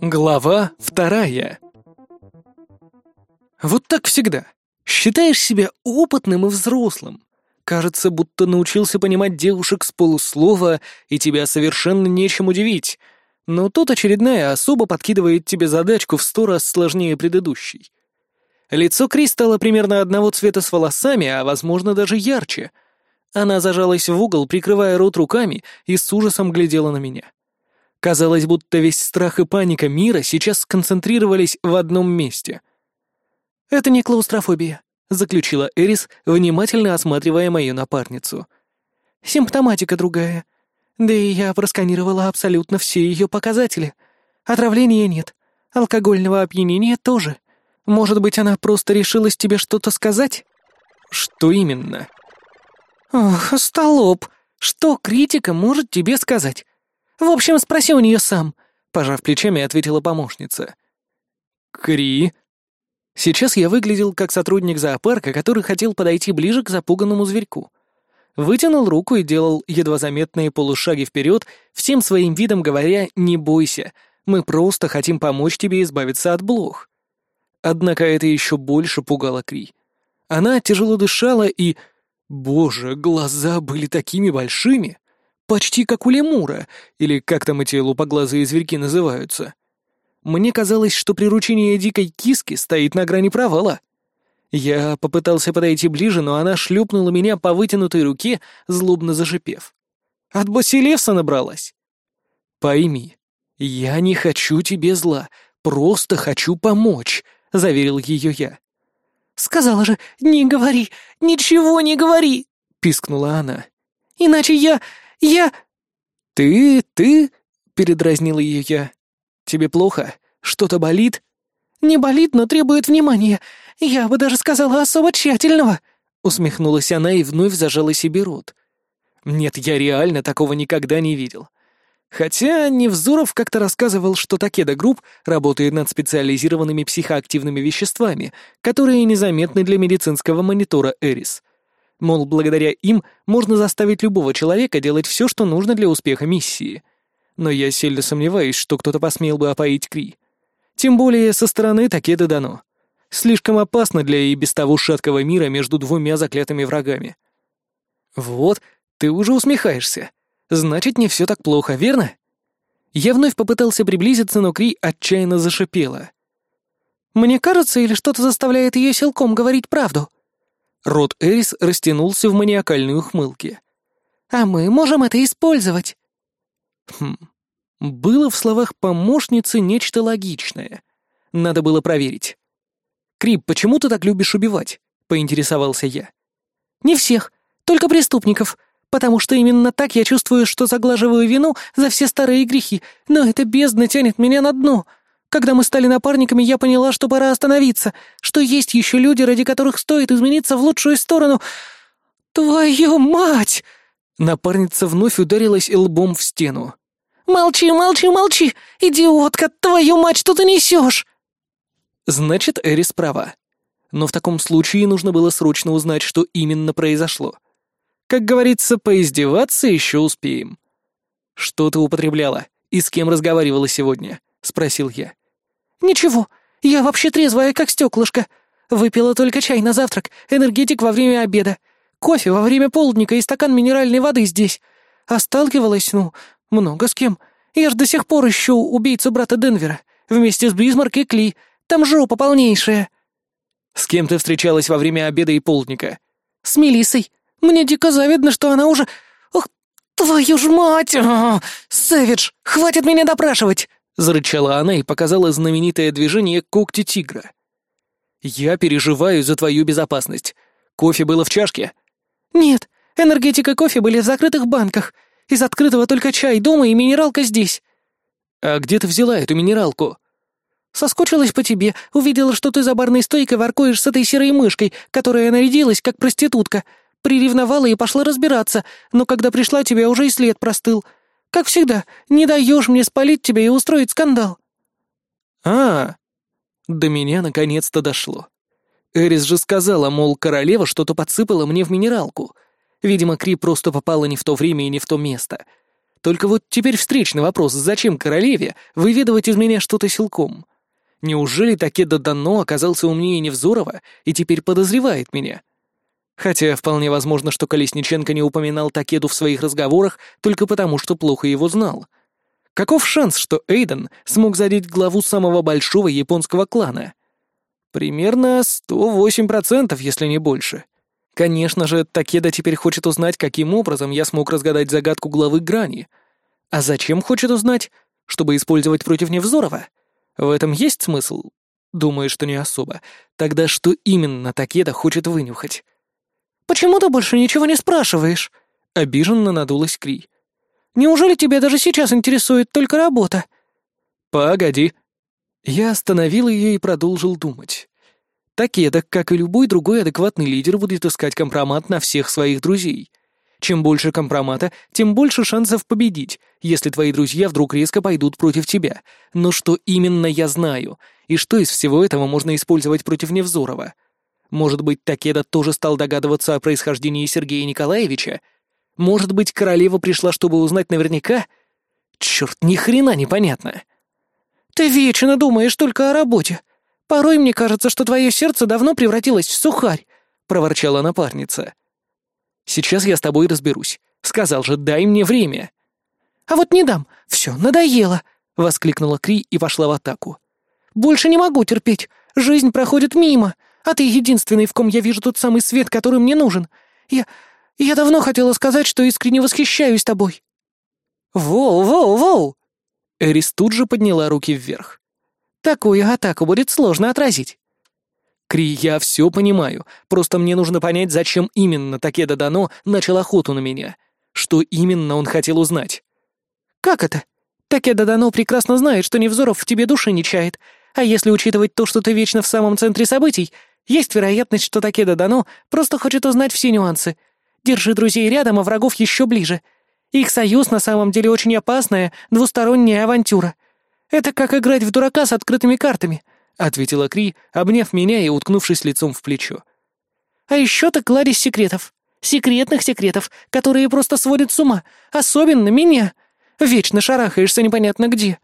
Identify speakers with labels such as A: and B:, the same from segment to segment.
A: Глава вторая. Вот так всегда. Считаешь себя опытным и взрослым. Кажется, будто научился понимать девушек с полуслова, и тебя совершенно нечем удивить. Но тут очередная особа подкидывает тебе задачку в сто раз сложнее предыдущей. Лицо Кри стало примерно одного цвета с волосами, а, возможно, даже ярче. Она зажалась в угол, прикрывая рот руками, и с ужасом глядела на меня. Казалось, будто весь страх и паника мира сейчас сконцентрировались в одном месте. «Это не клаустрофобия», — заключила Эрис, внимательно осматривая мою напарницу. «Симптоматика другая. Да и я просканировала абсолютно все ее показатели. Отравления нет, алкогольного опьянения тоже. Может быть, она просто решилась тебе что-то сказать?» «Что именно?» «Ох, столоп, что критика может тебе сказать? В общем, спроси у нее сам», — пожав плечами, ответила помощница. «Кри?» Сейчас я выглядел как сотрудник зоопарка, который хотел подойти ближе к запуганному зверьку. Вытянул руку и делал едва заметные полушаги вперед, всем своим видом говоря «не бойся, мы просто хотим помочь тебе избавиться от блох». Однако это еще больше пугало Кри. Она тяжело дышала и... Боже, глаза были такими большими! Почти как у лемура, или как там эти лупоглазые зверьки называются. Мне казалось, что приручение дикой киски стоит на грани провала. Я попытался подойти ближе, но она шлепнула меня по вытянутой руке, злобно зашипев. От Басилевса набралась. «Пойми, я не хочу тебе зла, просто хочу помочь», — заверил ее я. «Сказала же, не говори, ничего не говори!» — пискнула она. «Иначе я... я...» «Ты... ты...» — передразнила ее я. «Тебе плохо? Что-то болит?» «Не болит, но требует внимания. Я бы даже сказала особо тщательного», — усмехнулась она и вновь зажала себе рот. «Нет, я реально такого никогда не видел. Хотя Невзоров как-то рассказывал, что Такеда Групп работает над специализированными психоактивными веществами, которые незаметны для медицинского монитора Эрис. Мол, благодаря им можно заставить любого человека делать все, что нужно для успеха миссии. Но я сильно сомневаюсь, что кто-то посмел бы опоить Кри. Тем более со стороны Такеда дано. Слишком опасно для и без того шаткого мира между двумя заклятыми врагами. Вот, ты уже усмехаешься. Значит, не все так плохо, верно? Я вновь попытался приблизиться, но Кри отчаянно зашипела. «Мне кажется, или что-то заставляет ее силком говорить правду?» Рот Эрис растянулся в маниакальной ухмылке. «А мы можем это использовать!» Хм. Было в словах помощницы нечто логичное. Надо было проверить. «Крип, почему ты так любишь убивать?» — поинтересовался я. «Не всех, только преступников потому что именно так я чувствую, что заглаживаю вину за все старые грехи, но эта бездна тянет меня на дно. Когда мы стали напарниками, я поняла, что пора остановиться, что есть еще люди, ради которых стоит измениться в лучшую сторону. Твою мать!» Напарница вновь ударилась лбом в стену. «Молчи, молчи, молчи! Идиотка, твою мать, что ты несешь?» Значит, Эрис права. Но в таком случае нужно было срочно узнать, что именно произошло. Как говорится, поиздеваться еще успеем. «Что ты употребляла? И с кем разговаривала сегодня?» — спросил я. «Ничего, я вообще трезвая, как стеклышко. Выпила только чай на завтрак, энергетик во время обеда, кофе во время полдника и стакан минеральной воды здесь. А сталкивалась, ну, много с кем. Я ж до сих пор ищу убийцу брата Денвера, вместе с Бисмарк и Кли. Там жопа полнейшая». «С кем ты встречалась во время обеда и полдника?» «С Мелиссой. Мне дико завидно, что она уже... Ох, твою ж мать! А, Сэвидж, хватит меня допрашивать!» Зарычала она и показала знаменитое движение когти тигра. «Я переживаю за твою безопасность. Кофе было в чашке?» «Нет, энергетика кофе были в закрытых банках. Из открытого только чай дома и минералка здесь». «А где ты взяла эту минералку?» «Соскучилась по тебе, увидела, что ты за барной стойкой воркуешь с этой серой мышкой, которая нарядилась, как проститутка. Приревновала и пошла разбираться, но когда пришла, тебя уже и след простыл. Как всегда, не даешь мне спалить тебя и устроить скандал». А, до меня наконец-то дошло. Эрис же сказала, мол, королева что-то подсыпала мне в минералку. Видимо, Кри просто попала не в то время и не в то место. Только вот теперь встречный вопрос, зачем королеве выведывать из меня что-то силком? Неужели Такеда Дано оказался умнее Невзорова и теперь подозревает меня? Хотя вполне возможно, что Колесниченко не упоминал Такеду в своих разговорах только потому, что плохо его знал. Каков шанс, что Эйден смог задеть главу самого большого японского клана? Примерно 108%, если не больше. Конечно же, Такеда теперь хочет узнать, каким образом я смог разгадать загадку главы Грани. А зачем хочет узнать? Чтобы использовать против Невзорова? В этом есть смысл? Думаю, что не особо. Тогда что именно Такеда хочет вынюхать?
B: «Почему ты больше ничего не спрашиваешь?»
A: Обиженно надулась Кри.
B: «Неужели тебя даже сейчас интересует только работа?»
A: «Погоди». Я остановил ее и продолжил думать. Такеда, как и любой другой адекватный лидер, будет искать компромат на всех своих друзей. Чем больше компромата, тем больше шансов победить, если твои друзья вдруг резко пойдут против тебя. Но что именно я знаю, и что из всего этого можно использовать против Невзорова — может быть, Такеда тоже стал догадываться о происхождении Сергея Николаевича? Может быть, королева пришла, чтобы узнать наверняка? Черт, ни хрена непонятно.
B: Ты вечно думаешь только о работе. Порой мне кажется, что твое сердце давно превратилось в сухарь, проворчала напарница.
A: Сейчас я с тобой разберусь. Сказал же, дай мне время.
B: А вот не дам. Все, надоело, воскликнула Кри и пошла в атаку. Больше не могу терпеть. Жизнь проходит мимо. А ты единственный, в ком я вижу тот самый свет, который мне нужен. Я... я давно хотела сказать, что искренне восхищаюсь тобой».
A: «Воу, воу, воу!» Эрис тут же подняла руки вверх.
B: «Такую атаку будет сложно отразить».
A: «Кри, я все понимаю, просто мне нужно понять, зачем именно Такеда Дано начал охоту на меня. Что именно он хотел узнать?»
B: «Как это? Такеда Дано прекрасно знает, что Невзоров в тебе души не чает, а если учитывать то, что ты вечно в самом центре событий, есть вероятность, что Такеда Дано просто хочет узнать все нюансы. Держи друзей рядом, а врагов еще ближе. Их союз на самом деле очень опасная, двусторонняя авантюра. Это как играть в дурака с открытыми картами», — ответила Кри, обняв меня и уткнувшись лицом в плечо. «А еще ты кладезь секретов. Секретных секретов, которые просто сводят с ума, особенно меня. Вечно шарахаешься непонятно где.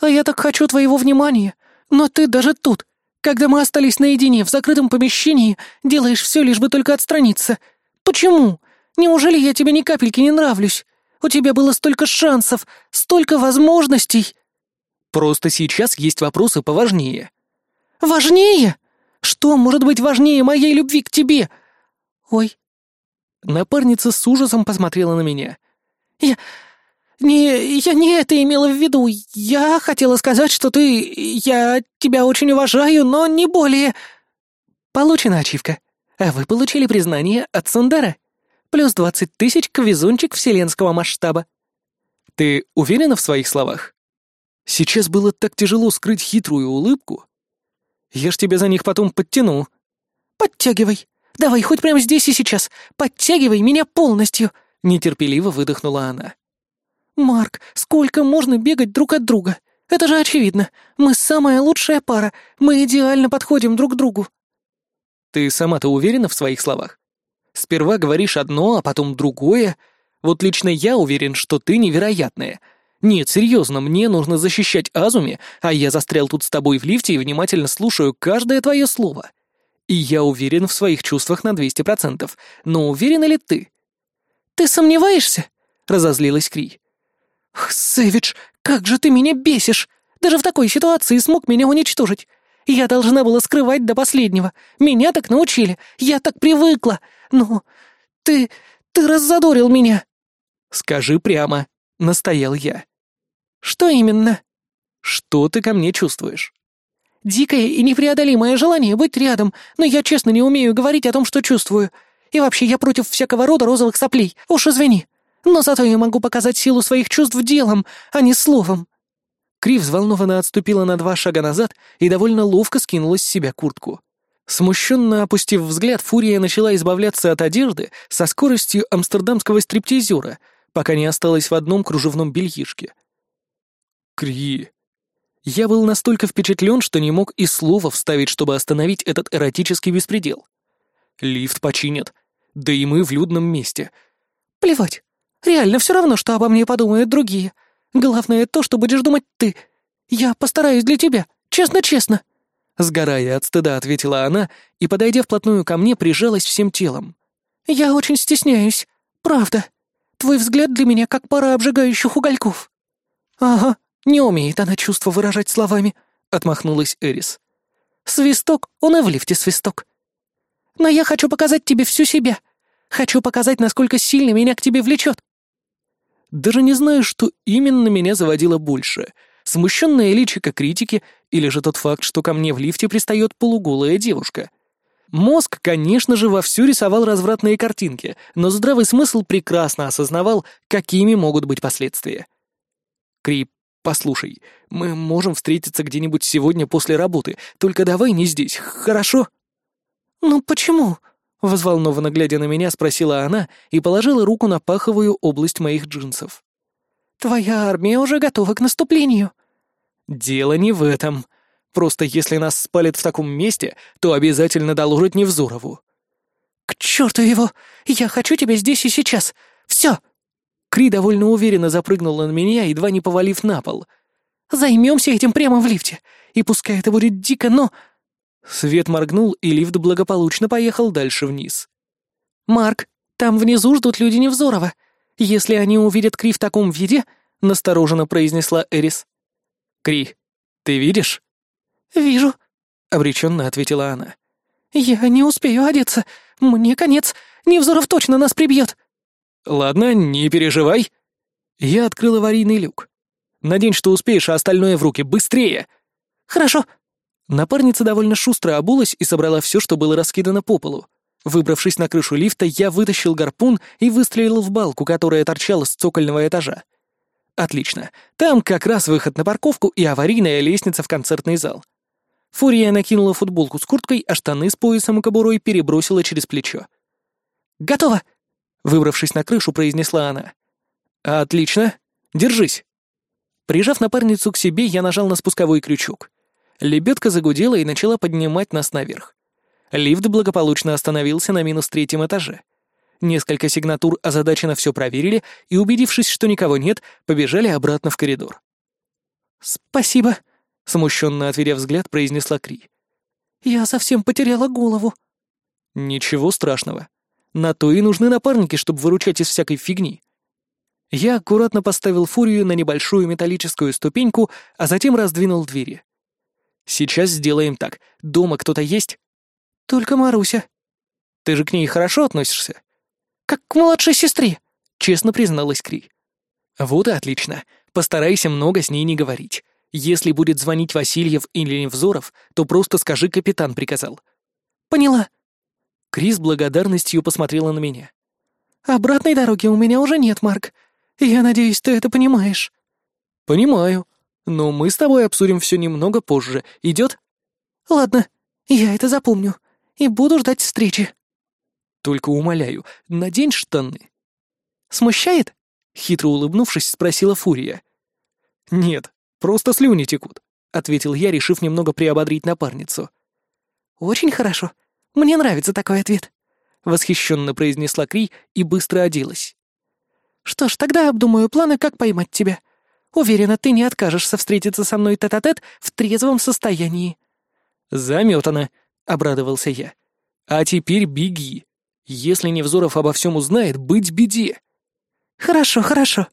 B: А я так хочу твоего внимания, но ты даже тут, когда мы остались наедине в закрытом помещении, делаешь все, лишь бы только отстраниться. Почему? Неужели я тебе ни капельки не нравлюсь? У тебя было столько шансов, столько возможностей.
A: Просто сейчас есть вопросы поважнее.
B: Важнее? Что может быть важнее моей любви к тебе? Ой.
A: Напарница с ужасом посмотрела на меня.
B: Я... «Не, я не это имела в виду. Я хотела сказать, что ты... Я тебя очень уважаю, но не более...»
A: «Получена ачивка. А вы получили признание от Сундара. Плюс двадцать тысяч к везунчик вселенского масштаба». «Ты уверена в своих словах?» Сейчас было так тяжело скрыть хитрую улыбку. Я ж тебя за них потом подтяну.
B: Подтягивай. Давай, хоть прямо здесь и сейчас. Подтягивай меня полностью. Нетерпеливо выдохнула она. «Марк, сколько можно бегать друг от друга? Это же очевидно. Мы самая лучшая пара. Мы идеально подходим друг к другу».
A: «Ты сама-то уверена в своих словах? Сперва говоришь одно, а потом другое. Вот лично я уверен, что ты невероятная. Нет, серьезно, мне нужно защищать Азуми, а я застрял тут с тобой в лифте и внимательно слушаю каждое твое слово. И я уверен в своих чувствах на 200%. Но уверена ли ты?»
B: «Ты сомневаешься?» — разозлилась Кри. «Сэвидж, как же ты меня бесишь! Даже в такой ситуации смог меня уничтожить! Я должна была скрывать до последнего. Меня так научили, я так привыкла. Но ты... ты раззадорил меня!»
A: «Скажи прямо», — настоял я.
B: «Что именно?»
A: «Что ты ко мне чувствуешь?»
B: «Дикое и непреодолимое желание быть рядом, но я честно не умею говорить о том, что чувствую. И вообще я против всякого рода розовых соплей. Уж извини». Но зато я могу показать силу своих чувств делом, а не словом».
A: Кри взволнованно отступила на два шага назад и довольно ловко скинула с себя куртку. Смущенно опустив взгляд, Фурия начала избавляться от одежды со скоростью амстердамского стриптизера, пока не осталась в одном кружевном бельишке. Кри. Я был настолько впечатлен, что не мог и слова вставить, чтобы остановить этот эротический беспредел. Лифт починят. Да и мы в людном месте.
B: Плевать. Реально все равно, что обо мне подумают другие. Главное то, что будешь думать ты. Я постараюсь для тебя, честно-честно».
A: Сгорая от стыда, ответила она и, подойдя вплотную ко мне, прижалась всем телом.
B: «Я очень стесняюсь. Правда. Твой взгляд для меня как пара обжигающих угольков». «Ага, не умеет она чувства выражать словами», — отмахнулась Эрис. «Свисток, он и в лифте свисток. Но я хочу показать тебе всю себя. Хочу показать, насколько сильно меня к тебе влечет».
A: Даже не знаю, что именно меня заводило больше — смущенное личико критики или же тот факт, что ко мне в лифте пристает полуголая девушка. Мозг, конечно же, вовсю рисовал развратные картинки, но здравый смысл прекрасно осознавал, какими могут быть последствия. Крип, послушай, мы можем встретиться где-нибудь сегодня после работы, только давай не здесь, хорошо?
B: Ну почему?
A: Возволнованно глядя на меня, спросила она и положила руку на паховую область моих джинсов.
B: «Твоя армия уже готова к наступлению».
A: «Дело не в этом. Просто если нас спалят в таком месте, то обязательно доложат Невзорову».
B: «К черту его! Я хочу тебя здесь и сейчас! Все!»
A: Кри довольно уверенно запрыгнула на меня, едва не повалив на пол.
B: «Займемся этим прямо в лифте, и пускай это будет дико, но...»
A: Свет моргнул, и лифт благополучно поехал дальше вниз.
B: «Марк, там внизу ждут люди Невзорова. Если они увидят Кри в таком виде, — настороженно произнесла Эрис.
A: «Кри, ты видишь?»
B: «Вижу», —
A: обреченно ответила она.
B: «Я не успею одеться. Мне конец. Невзоров точно нас прибьет».
A: «Ладно, не переживай». Я открыл аварийный люк. «Надень, что успеешь, а остальное в руки. Быстрее!»
B: «Хорошо».
A: Напарница довольно шустро обулась и собрала все, что было раскидано по полу. Выбравшись на крышу лифта, я вытащил гарпун и выстрелил в балку, которая торчала с цокольного этажа. Отлично. Там как раз выход на парковку и аварийная лестница в концертный зал. Фурия накинула футболку с курткой, а штаны с поясом и кобурой перебросила через плечо.
B: «Готово!»
A: — выбравшись на крышу, произнесла она. «Отлично. Держись». Прижав напарницу к себе, я нажал на спусковой крючок. Лебедка загудела и начала поднимать нас наверх. Лифт благополучно остановился на минус третьем этаже. Несколько сигнатур озадаченно все проверили и, убедившись, что никого нет, побежали обратно в коридор.
B: «Спасибо», —
A: смущенно отведя взгляд, произнесла Кри.
B: «Я совсем потеряла голову».
A: «Ничего страшного. На то и нужны напарники, чтобы выручать из всякой фигни». Я аккуратно поставил фурию на небольшую металлическую ступеньку, а затем раздвинул двери. «Сейчас сделаем так. Дома кто-то есть?»
B: «Только Маруся».
A: «Ты же к ней хорошо относишься?»
B: «Как к младшей сестре», —
A: честно призналась Кри. «Вот и отлично. Постарайся много с ней не говорить. Если будет звонить Васильев или Невзоров, то просто скажи, капитан приказал».
B: «Поняла».
A: Кри с благодарностью посмотрела на меня.
B: «Обратной дороги у меня уже нет, Марк. Я надеюсь, ты это понимаешь».
A: «Понимаю. Но мы с тобой обсудим все немного позже. Идет?»
B: «Ладно, я это запомню и буду ждать встречи».
A: «Только умоляю, надень штаны».
B: «Смущает?»
A: — хитро улыбнувшись, спросила Фурия. «Нет, просто слюни текут», — ответил я, решив немного приободрить напарницу.
B: «Очень хорошо. Мне нравится такой ответ», — восхищенно произнесла Кри и быстро оделась. «Что ж, тогда обдумаю планы, как поймать тебя. Уверена, ты не откажешься встретиться со мной тет-а-тет -тет в трезвом состоянии».
A: «Заметано», — обрадовался я. «А теперь беги. Если Невзоров обо всем узнает, быть беде».
B: «Хорошо, хорошо».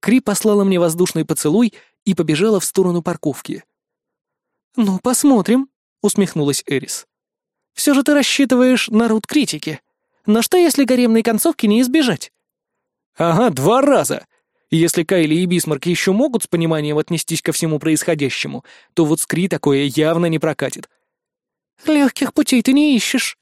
A: Кри послала мне воздушный поцелуй и побежала в сторону парковки.
B: «Ну, посмотрим», — усмехнулась Эрис. «Все же ты рассчитываешь на рут критики. Но что, если гаремной концовки не избежать?»
A: «Ага, два раза. Если Кайли и Бисмарк еще могут с пониманием отнестись ко всему происходящему, то вот с Кри такое явно не прокатит.
B: Легких путей ты не ищешь.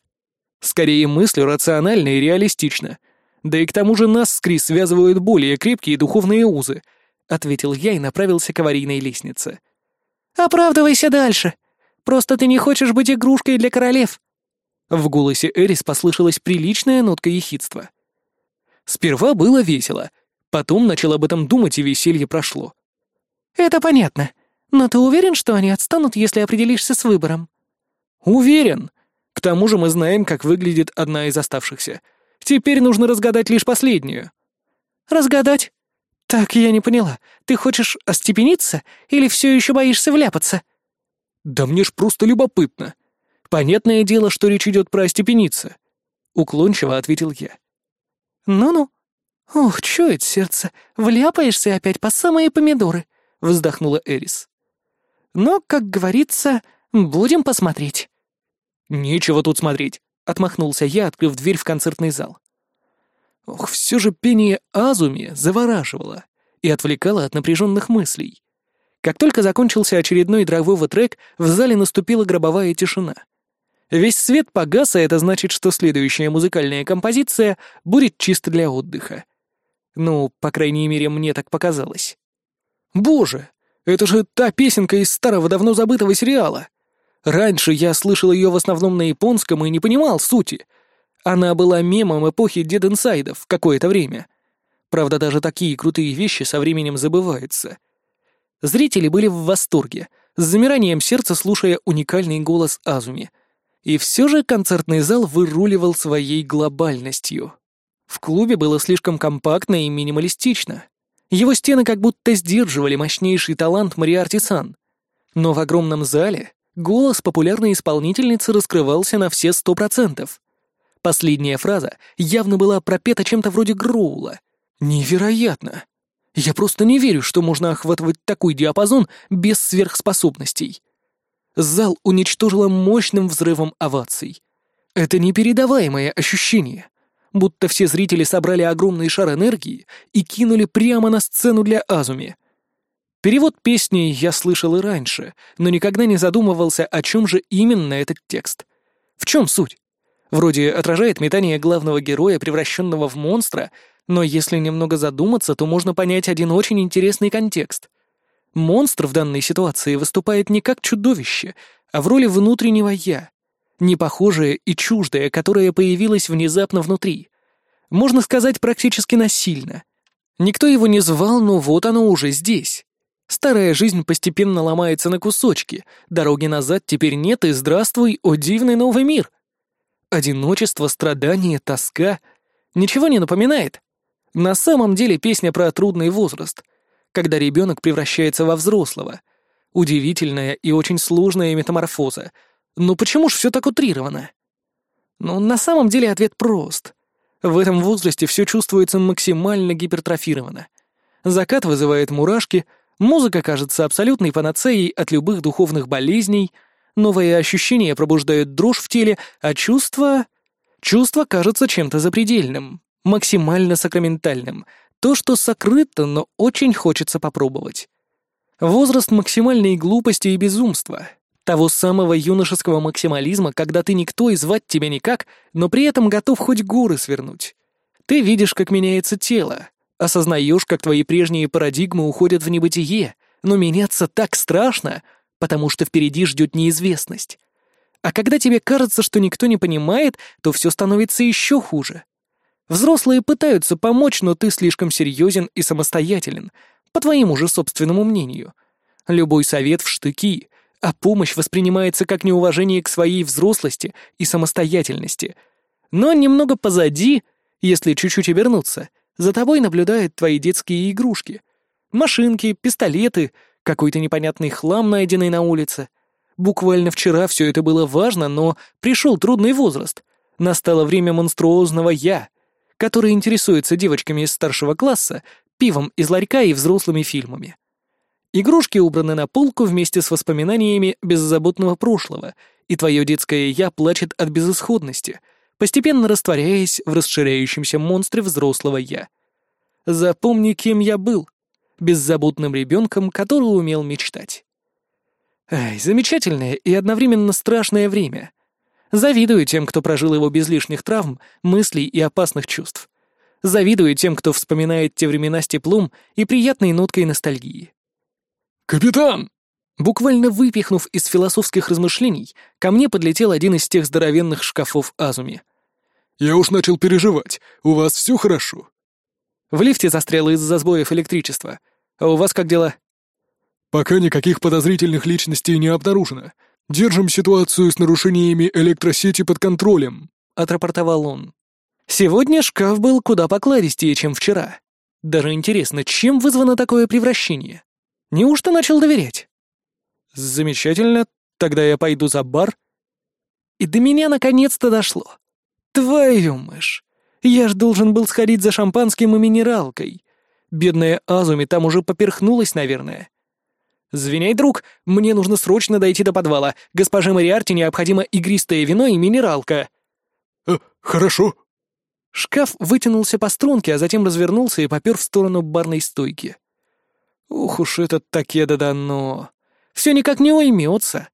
A: Скорее мыслю рационально и реалистично. Да и к тому же нас с Крис связывают более крепкие духовные узы, ответил я и направился к аварийной лестнице.
B: Оправдывайся дальше. Просто ты не хочешь быть игрушкой для королев.
A: В голосе Эрис послышалась приличная нотка ехидства. Сперва было весело, потом начал об этом думать, и веселье прошло.
B: «Это понятно. Но ты уверен, что они отстанут, если определишься с выбором?»
A: «Уверен. К тому же мы знаем, как выглядит одна из оставшихся. Теперь нужно разгадать лишь последнюю».
B: «Разгадать? Так, я не поняла. Ты хочешь остепениться или все еще боишься вляпаться?»
A: «Да мне ж просто любопытно. Понятное дело, что речь идет про остепениться», — уклончиво ответил я.
B: «Ну-ну. Ух, чует сердце. Вляпаешься опять по самые помидоры», — вздохнула Эрис. «Но, как говорится, будем посмотреть».
A: «Нечего тут смотреть», — отмахнулся я, открыв дверь в концертный зал. Ох, все же пение Азуми завораживало и отвлекало от напряженных мыслей. Как только закончился очередной драйвовый трек, в зале наступила гробовая тишина. Весь свет погас, а это значит, что следующая музыкальная композиция будет чисто для отдыха. Ну, по крайней мере, мне так показалось. Боже, это же та песенка из старого давно забытого сериала. Раньше я слышал ее в основном на японском и не понимал сути — она была мемом эпохи Дед Инсайдов какое-то время. Правда, даже такие крутые вещи со временем забываются. Зрители были в восторге, с замиранием сердца слушая уникальный голос Азуми. И все же концертный зал выруливал своей глобальностью. В клубе было слишком компактно и минималистично. Его стены как будто сдерживали мощнейший талант Мариарти Сан. Но в огромном зале голос популярной исполнительницы раскрывался на все сто процентов. Последняя фраза явно была пропета чем-то вроде гроула. Невероятно! Я просто не верю, что можно охватывать такой диапазон без сверхспособностей. Зал уничтожило мощным взрывом оваций. Это непередаваемое ощущение, будто все зрители собрали огромный шар энергии и кинули прямо на сцену для Азуми. Перевод песни я слышал и раньше, но никогда не задумывался, о чем же именно этот текст. В чем суть? Вроде отражает метание главного героя, превращенного в монстра, но если немного задуматься, то можно понять один очень интересный контекст. Монстр в данной ситуации выступает не как чудовище, а в роли внутреннего «я», непохожее и чуждое, которое появилось внезапно внутри. Можно сказать, практически насильно. Никто его не звал, но вот оно уже здесь. Старая жизнь постепенно ломается на кусочки, дороги назад теперь нет, и здравствуй, о дивный новый мир — Одиночество, страдание, тоска. Ничего не напоминает? На самом деле песня про трудный возраст, когда ребенок превращается во взрослого. Удивительная и очень сложная метаморфоза. Но почему ж все так утрировано? Ну, на самом деле ответ прост. В этом возрасте все чувствуется максимально гипертрофировано. Закат вызывает мурашки, музыка кажется абсолютной панацеей от любых духовных болезней — Новые ощущения пробуждают дрожь в теле, а чувство... Чувство кажется чем-то запредельным, максимально сакраментальным. То, что сокрыто, но очень хочется попробовать. Возраст максимальной глупости и безумства. Того самого юношеского максимализма, когда ты никто и звать тебя никак, но при этом готов хоть горы свернуть. Ты видишь, как меняется тело, осознаешь, как твои прежние парадигмы уходят в небытие, но меняться так страшно — потому что впереди ждет неизвестность. А когда тебе кажется, что никто не понимает, то все становится еще хуже. Взрослые пытаются помочь, но ты слишком серьезен и самостоятелен, по твоему же собственному мнению. Любой совет в штыки, а помощь воспринимается как неуважение к своей взрослости и самостоятельности. Но немного позади, если чуть-чуть обернуться, за тобой наблюдают твои детские игрушки. Машинки, пистолеты — какой-то непонятный хлам, найденный на улице. Буквально вчера все это было важно, но пришел трудный возраст. Настало время монструозного «я», который интересуется девочками из старшего класса, пивом из ларька и взрослыми фильмами. Игрушки убраны на полку вместе с воспоминаниями беззаботного прошлого, и твое детское «я» плачет от безысходности, постепенно растворяясь в расширяющемся монстре взрослого «я». Запомни, кем я был, беззаботным ребенком, который умел мечтать. Ай, замечательное и одновременно страшное время. Завидую тем, кто прожил его без лишних травм, мыслей и опасных чувств. Завидую тем, кто вспоминает те времена с теплом и приятной ноткой ностальгии.
C: «Капитан!»
A: Буквально выпихнув из философских размышлений, ко мне подлетел один из тех здоровенных шкафов Азуми.
C: «Я уж начал переживать. У вас все хорошо?»
A: В лифте застряло из-за сбоев электричества. А у вас как дела?»
C: «Пока никаких подозрительных личностей не обнаружено. Держим ситуацию с нарушениями электросети под контролем», — отрапортовал он.
A: «Сегодня шкаф был куда покладистее, чем вчера. Даже интересно, чем вызвано такое превращение? Неужто начал доверять? Замечательно, тогда я пойду за бар. И до меня наконец-то дошло. Твою мышь! Я ж должен был сходить за шампанским и минералкой. Бедная Азуми там уже поперхнулась, наверное. «Звеняй, друг, мне нужно срочно дойти до подвала. Госпоже Мариарте необходимо игристое вино и минералка».
C: «Э, хорошо».
A: Шкаф вытянулся по струнке, а затем развернулся и попер в сторону барной стойки. Ух уж этот Такеда дано. Все никак не уймется.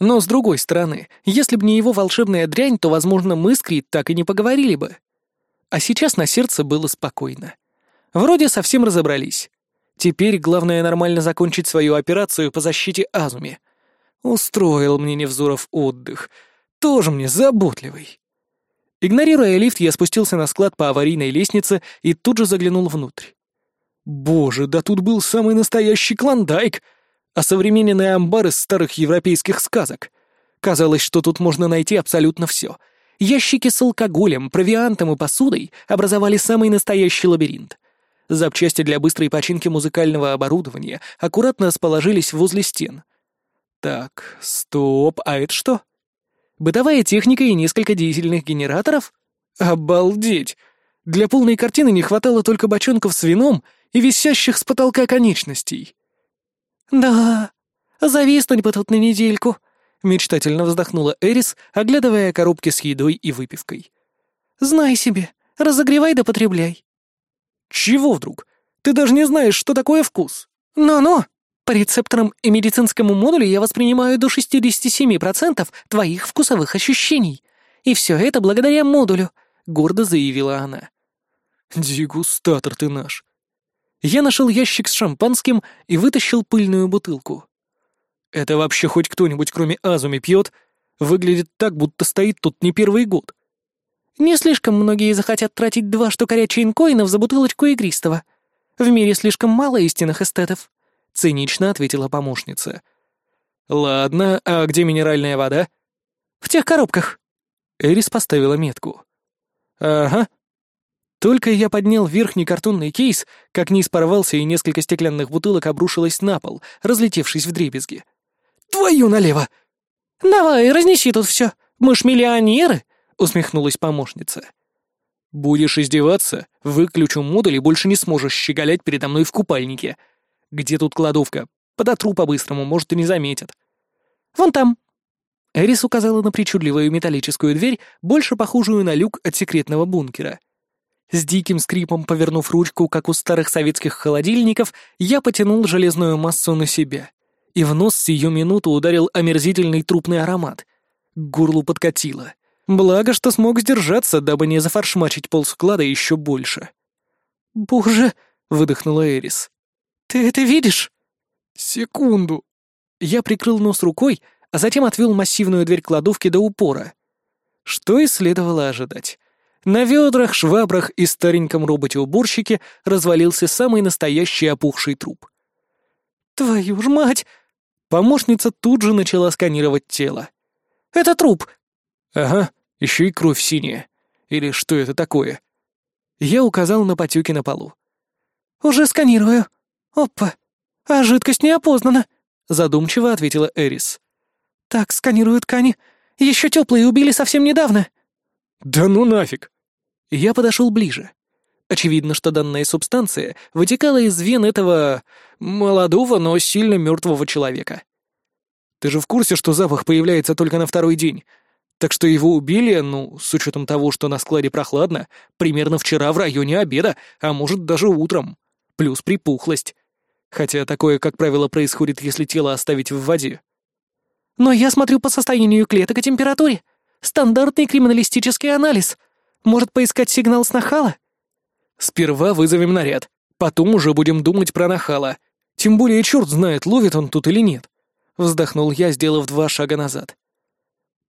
A: Но, с другой стороны, если бы не его волшебная дрянь, то, возможно, мы с Крит так и не поговорили бы. А сейчас на сердце было спокойно. Вроде совсем разобрались. Теперь главное нормально закончить свою операцию по защите Азуми. Устроил мне Невзоров отдых. Тоже мне заботливый. Игнорируя лифт, я спустился на склад по аварийной лестнице и тут же заглянул внутрь. Боже, да тут был самый настоящий клондайк! А современные амбар из старых европейских сказок. Казалось, что тут можно найти абсолютно все. Ящики с алкоголем, провиантом и посудой образовали самый настоящий лабиринт. Запчасти для быстрой починки музыкального оборудования аккуратно расположились возле стен. Так, стоп, а это что? Бытовая техника и несколько дизельных генераторов? Обалдеть! Для полной картины не хватало только бочонков с вином и висящих с потолка конечностей. «Да, зависнуть бы тут на недельку», — мечтательно вздохнула Эрис, оглядывая коробки с едой и выпивкой. «Знай себе, разогревай да потребляй». «Чего вдруг? Ты даже не знаешь, что такое вкус». «Но-но, по рецепторам и медицинскому модулю я воспринимаю до 67% твоих вкусовых ощущений. И все это благодаря модулю», — гордо заявила она.
C: «Дегустатор ты наш».
A: Я нашел ящик с шампанским и вытащил пыльную бутылку. «Это вообще хоть кто-нибудь, кроме Азуми, пьет? Выглядит так, будто стоит тут не первый год». Не слишком многие захотят тратить два штукаря чейнкоинов за бутылочку игристого. В мире слишком мало истинных эстетов», — цинично ответила помощница. «Ладно, а где минеральная вода?» «В тех коробках». Эрис поставила метку. «Ага». Только я поднял верхний картонный кейс, как низ порвался и несколько стеклянных бутылок обрушилось на пол, разлетевшись в дребезги. «Твою налево!» «Давай, разнеси тут все. Мы ж миллионеры!» усмехнулась помощница. «Будешь издеваться, выключу модуль и больше не сможешь щеголять передо мной в купальнике. Где тут кладовка? Подотру по-быстрому, может, и не заметят». «Вон там». Эрис указала на причудливую металлическую дверь, больше похожую на люк от секретного бункера. С диким скрипом повернув ручку, как у старых советских холодильников, я потянул железную массу на себя. И в нос сию минуту ударил омерзительный трупный аромат. К горлу подкатило. Благо, что смог сдержаться, дабы не зафаршмачить пол склада еще больше. «Боже!» — выдохнула Эрис. «Ты это видишь?» «Секунду!» Я прикрыл нос рукой, а затем отвел массивную дверь кладовки до упора. Что и следовало ожидать. На ведрах, швабрах и стареньком роботе-уборщике развалился самый настоящий опухший труп. «Твою ж мать!» Помощница тут же начала сканировать тело. «Это труп!» «Ага, еще и кровь синяя. Или что это такое? Я указал на потеки на полу. «Уже сканирую. Опа. А жидкость не опознана», — задумчиво ответила Эрис. «Так, сканирую ткани. Еще теплые убили совсем недавно».
C: «Да ну нафиг!»
A: Я подошел ближе. Очевидно, что данная субстанция вытекала из вен этого молодого, но сильно мертвого человека. Ты же в курсе, что запах появляется только на второй день, так что его убили, ну, с учетом того, что на складе прохладно, примерно вчера в районе обеда, а может даже утром. Плюс припухлость. Хотя такое, как правило, происходит, если тело оставить в воде.
B: Но я смотрю по состоянию клеток и температуре. Стандартный криминалистический анализ. Может поискать сигнал с нахала?
A: Сперва вызовем наряд. Потом уже будем думать про нахала. Тем более черт знает, ловит он тут или нет. Вздохнул я, сделав два шага назад.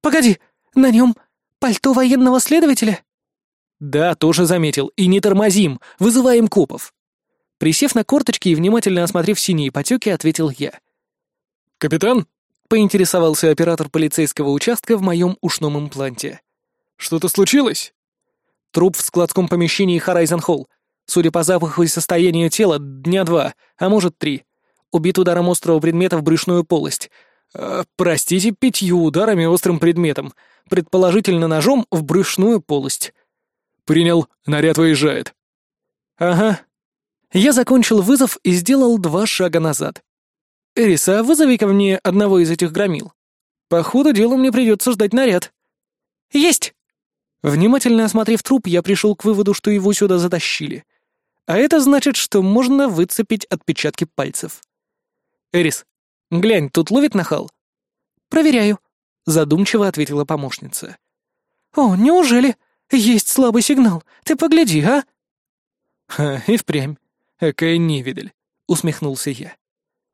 B: «Погоди, на нем пальто военного следователя?»
A: «Да, тоже заметил. И не тормозим. Вызываем копов». Присев на корточки и внимательно осмотрев синие потеки, ответил я.
C: «Капитан?»
A: — поинтересовался оператор полицейского участка в моем ушном импланте.
C: «Что-то случилось?»
A: «Труп в складском помещении Horizon Hall. Судя по запаху и состоянию тела, дня два, а может три. Убит ударом острого предмета в брюшную полость. Э, простите, пятью ударами острым предметом. Предположительно, ножом в брюшную полость.
C: «Принял, наряд выезжает».
A: «Ага». Я закончил вызов и сделал два шага назад. «Эриса, вызови ко мне одного из этих громил. По ходу дела мне придется ждать наряд». «Есть!» Внимательно осмотрев труп, я пришел к выводу, что его сюда затащили. А это значит, что можно выцепить отпечатки пальцев. «Эрис, глянь, тут ловит нахал?»
B: «Проверяю», — задумчиво ответила помощница. «О, неужели? Есть слабый сигнал. Ты погляди, а?»
A: «Ха, и впрямь. Экая невидаль», — усмехнулся я.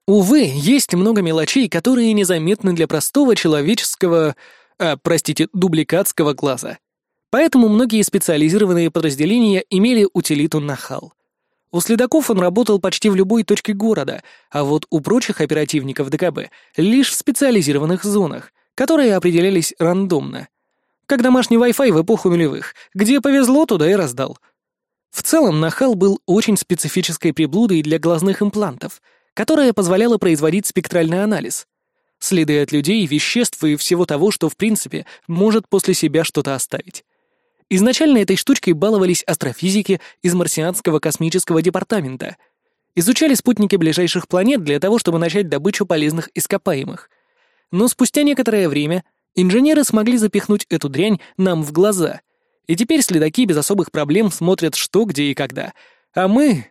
A: Увы, есть много мелочей, которые незаметны для простого человеческого, а, простите, дубликатского глаза. Поэтому многие специализированные подразделения имели утилиту нахал. У следаков он работал почти в любой точке города, а вот у прочих оперативников ДКБ лишь в специализированных зонах, которые определялись рандомно. Как домашний Wi-Fi в эпоху нулевых, где повезло, туда и раздал. В целом, нахал был очень специфической приблудой для глазных имплантов, которая позволяла производить спектральный анализ. Следы от людей, веществ и всего того, что, в принципе, может после себя что-то оставить. Изначально этой штучкой баловались астрофизики из марсианского космического департамента. Изучали спутники ближайших планет для того, чтобы начать добычу полезных ископаемых. Но спустя некоторое время инженеры смогли запихнуть эту дрянь нам в глаза. И теперь следаки без особых проблем смотрят что, где и когда. А мы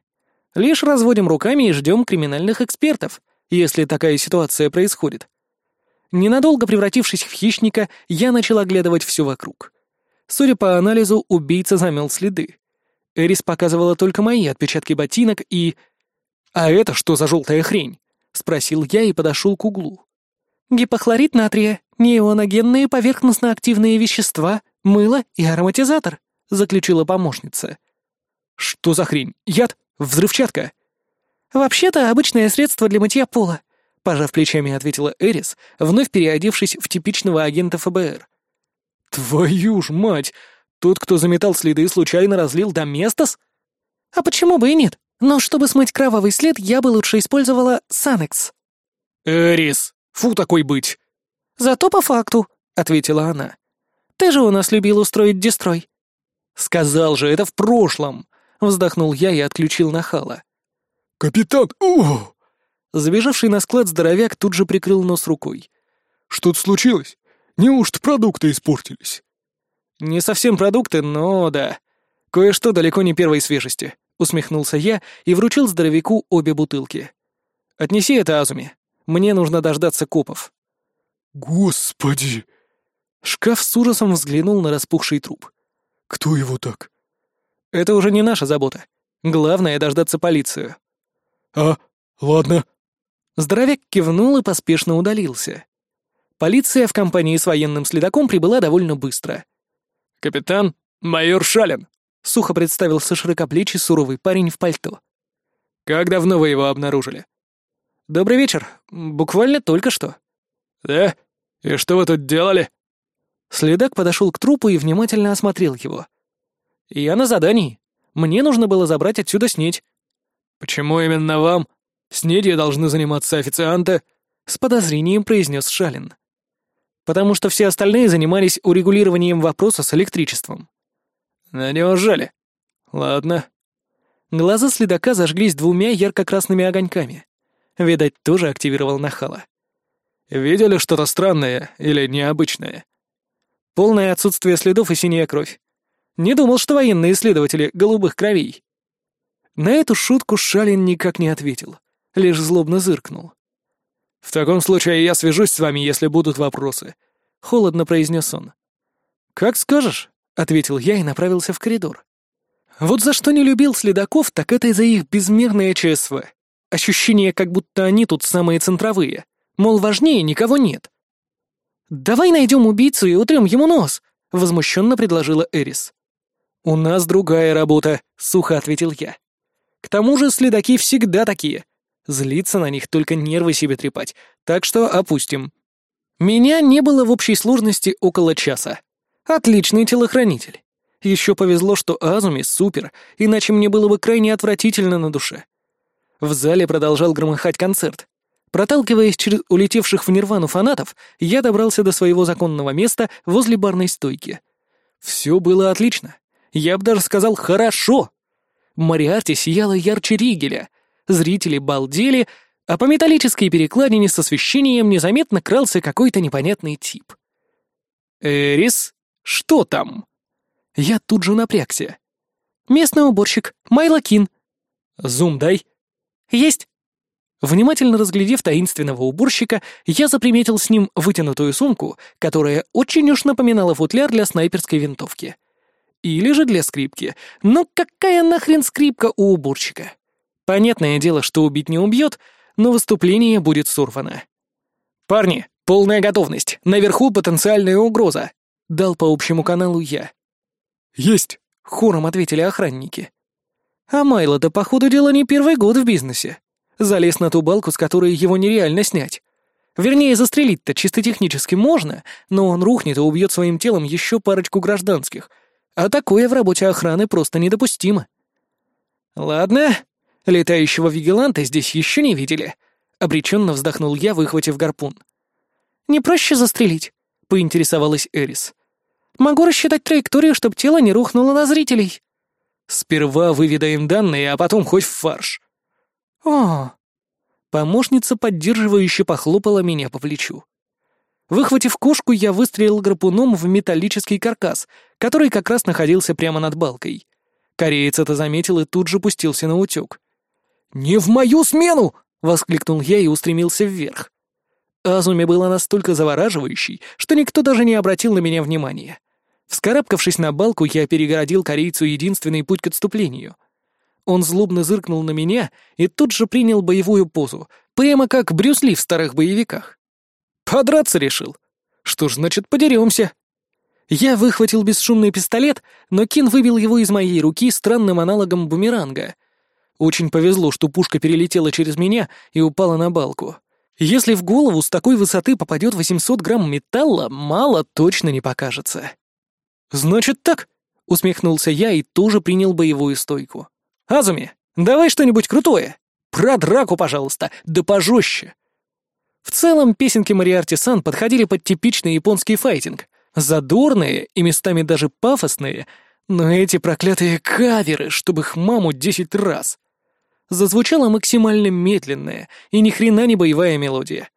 A: лишь разводим руками и ждем криминальных экспертов, если такая ситуация происходит. Ненадолго превратившись в хищника, я начал оглядывать все вокруг. Судя по анализу, убийца замел следы. Эрис показывала только мои отпечатки ботинок и... «А это что за желтая хрень?» — спросил я и подошел к углу.
B: «Гипохлорид натрия, неоногенные поверхностно-активные вещества, мыло и ароматизатор», — заключила помощница.
A: «Что за хрень? Яд? Взрывчатка?»
B: «Вообще-то обычное средство для мытья пола», —
A: пожав плечами, ответила Эрис, вновь переодевшись в типичного агента ФБР. «Твою ж мать! Тот, кто заметал следы, случайно разлил доместос?»
B: «А почему бы и нет? Но чтобы смыть кровавый след, я бы лучше использовала Санекс».
A: «Эрис! Фу такой быть!»
B: «Зато по факту», — ответила она. «Ты же у нас любил устроить дестрой».
A: «Сказал же, это в прошлом!» — вздохнул я и отключил нахала.
C: «Капитан! О!»
A: Забежавший на склад здоровяк тут же прикрыл нос рукой.
C: «Что-то случилось?» Неужто продукты испортились?»
A: «Не совсем продукты, но да. Кое-что далеко не первой свежести», — усмехнулся я и вручил здоровяку обе бутылки. «Отнеси это Азуме. Мне нужно дождаться копов».
C: «Господи!»
A: Шкаф с ужасом взглянул на распухший труп.
C: «Кто его так?»
A: «Это уже не наша забота. Главное — дождаться полицию».
C: «А, ладно».
A: Здоровяк кивнул и поспешно удалился. Полиция в компании с военным следаком прибыла довольно быстро. «Капитан, майор Шалин», — сухо представился широкоплечий суровый парень в пальто. «Как давно вы его обнаружили?» «Добрый вечер. Буквально только что».
C: «Да? И что вы тут делали?»
A: Следак подошел к трупу и внимательно осмотрел его. «Я на задании. Мне нужно было забрать отсюда снедь».
C: «Почему именно вам? Снедью должны заниматься официанты», — с подозрением произнес Шалин
A: потому что все остальные занимались урегулированием вопроса с электричеством.
C: Да неужели? Ладно.
A: Глаза следака зажглись двумя ярко-красными огоньками. Видать, тоже активировал нахала.
C: Видели что-то странное или необычное?
A: Полное отсутствие следов и синяя кровь. Не думал, что военные исследователи голубых кровей. На эту шутку Шалин никак не ответил, лишь злобно зыркнул.
C: «В таком случае я свяжусь с вами, если будут вопросы», — холодно произнес он.
A: «Как скажешь», — ответил я и направился в коридор. Вот за что не любил следаков, так это из-за их безмерное ЧСВ. Ощущение, как будто они тут самые центровые. Мол, важнее никого нет. «Давай найдем убийцу и утрем ему нос», — возмущенно предложила Эрис. «У нас другая работа», — сухо ответил я. «К тому же следаки всегда такие. Злиться на них только нервы себе трепать, так что опустим. Меня не было в общей сложности около часа. Отличный телохранитель. Еще повезло, что Азуми супер, иначе мне было бы крайне отвратительно на душе. В зале продолжал громыхать концерт. Проталкиваясь через улетевших в нирвану фанатов, я добрался до своего законного места возле барной стойки. Все было отлично. Я бы даже сказал «хорошо». Мариарти сияла ярче Ригеля. Зрители балдели, а по металлической перекладине с освещением незаметно крался какой-то непонятный тип. «Эрис, что там?» Я тут же напрягся.
B: «Местный уборщик, Майлокин».
A: «Зум дай».
B: «Есть».
A: Внимательно разглядев таинственного уборщика, я заприметил с ним вытянутую сумку, которая очень уж напоминала футляр для снайперской винтовки. Или же для скрипки. Но какая нахрен скрипка у уборщика? Понятное дело, что убить не убьет, но выступление будет сорвано. «Парни, полная готовность. Наверху потенциальная угроза», — дал по общему каналу я.
C: «Есть!»
A: — хором ответили охранники. А Майло-то, походу, дело не первый год в бизнесе. Залез на ту балку, с которой его нереально снять. Вернее, застрелить-то чисто технически можно, но он рухнет и убьет своим телом еще парочку гражданских. А такое в работе охраны просто недопустимо. Ладно, летающего вигиланта здесь еще не видели. Обреченно вздохнул я, выхватив гарпун.
B: «Не проще застрелить?» — поинтересовалась Эрис.
A: «Могу рассчитать траекторию, чтобы тело не рухнуло на зрителей». «Сперва выведаем данные, а потом хоть в фарш».
B: «О!»
A: Помощница поддерживающе похлопала меня по плечу. Выхватив кошку, я выстрелил гарпуном в металлический каркас, который как раз находился прямо над балкой. Кореец это заметил и тут же пустился на утек. «Не в мою смену!» — воскликнул я и устремился вверх. Азуми была настолько завораживающей, что никто даже не обратил на меня внимания. Вскарабкавшись на балку, я перегородил корейцу единственный путь к отступлению. Он злобно зыркнул на меня и тут же принял боевую позу, прямо как Брюс Ли в старых боевиках. Подраться решил. Что ж, значит, подеремся. Я выхватил бесшумный пистолет, но Кин выбил его из моей руки странным аналогом бумеранга. Очень повезло, что пушка перелетела через меня и упала на балку. Если в голову с такой высоты попадет 800 грамм металла, мало точно не покажется. «Значит так», — усмехнулся я и тоже принял боевую стойку. «Азуми, давай что-нибудь крутое. Про драку, пожалуйста, да пожестче». В целом, песенки Мариарти-сан подходили под типичный японский файтинг. Задорные и местами даже пафосные, но эти проклятые каверы, чтобы их маму десять раз. Зазвучала максимально медленная и ни хрена не боевая мелодия.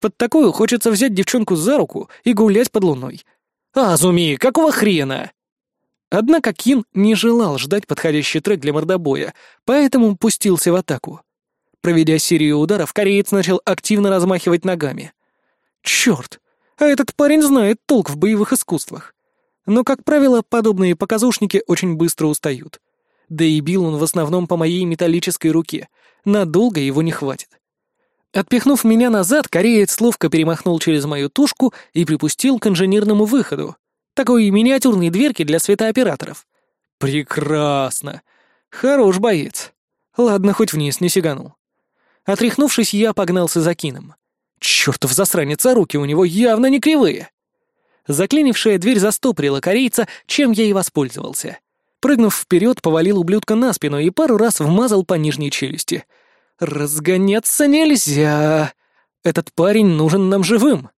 A: Под такую хочется взять девчонку за руку и гулять под луной. «Азуми, какого хрена?» Однако Кин не желал ждать подходящий трек для мордобоя, поэтому пустился в атаку. Проведя серию ударов, кореец начал активно размахивать ногами. Черт, а этот парень знает толк в боевых искусствах. Но, как правило, подобные показушники очень быстро устают. Да и бил он в основном по моей металлической руке. Надолго его не хватит. Отпихнув меня назад, кореец ловко перемахнул через мою тушку и припустил к инженерному выходу. Такой миниатюрной дверки для светооператоров. Прекрасно. Хорош боец. Ладно, хоть вниз не сиганул. Отряхнувшись, я погнался за кином. Чёртов засранец, а руки у него явно не кривые. Заклинившая дверь застоприла корейца, чем я и воспользовался. Прыгнув вперед, повалил ублюдка на спину и пару раз вмазал по нижней челюсти. «Разгоняться нельзя! Этот парень нужен нам живым!»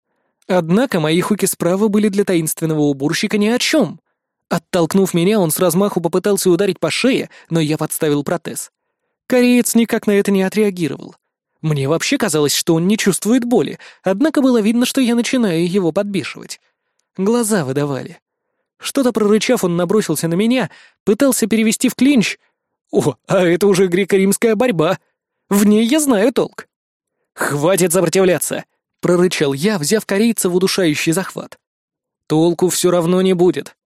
A: Однако мои хуки справа были для таинственного уборщика ни о чем. Оттолкнув меня, он с размаху попытался ударить по шее, но я подставил протез. Кореец никак на это не отреагировал. Мне вообще казалось, что он не чувствует боли, однако было видно, что я начинаю его подбешивать. Глаза выдавали. Что-то прорычав, он набросился на меня, пытался перевести в клинч. О, а это уже греко-римская борьба. В ней я знаю толк. «Хватит сопротивляться!» — прорычал я, взяв корейца в удушающий захват. «Толку все равно не будет».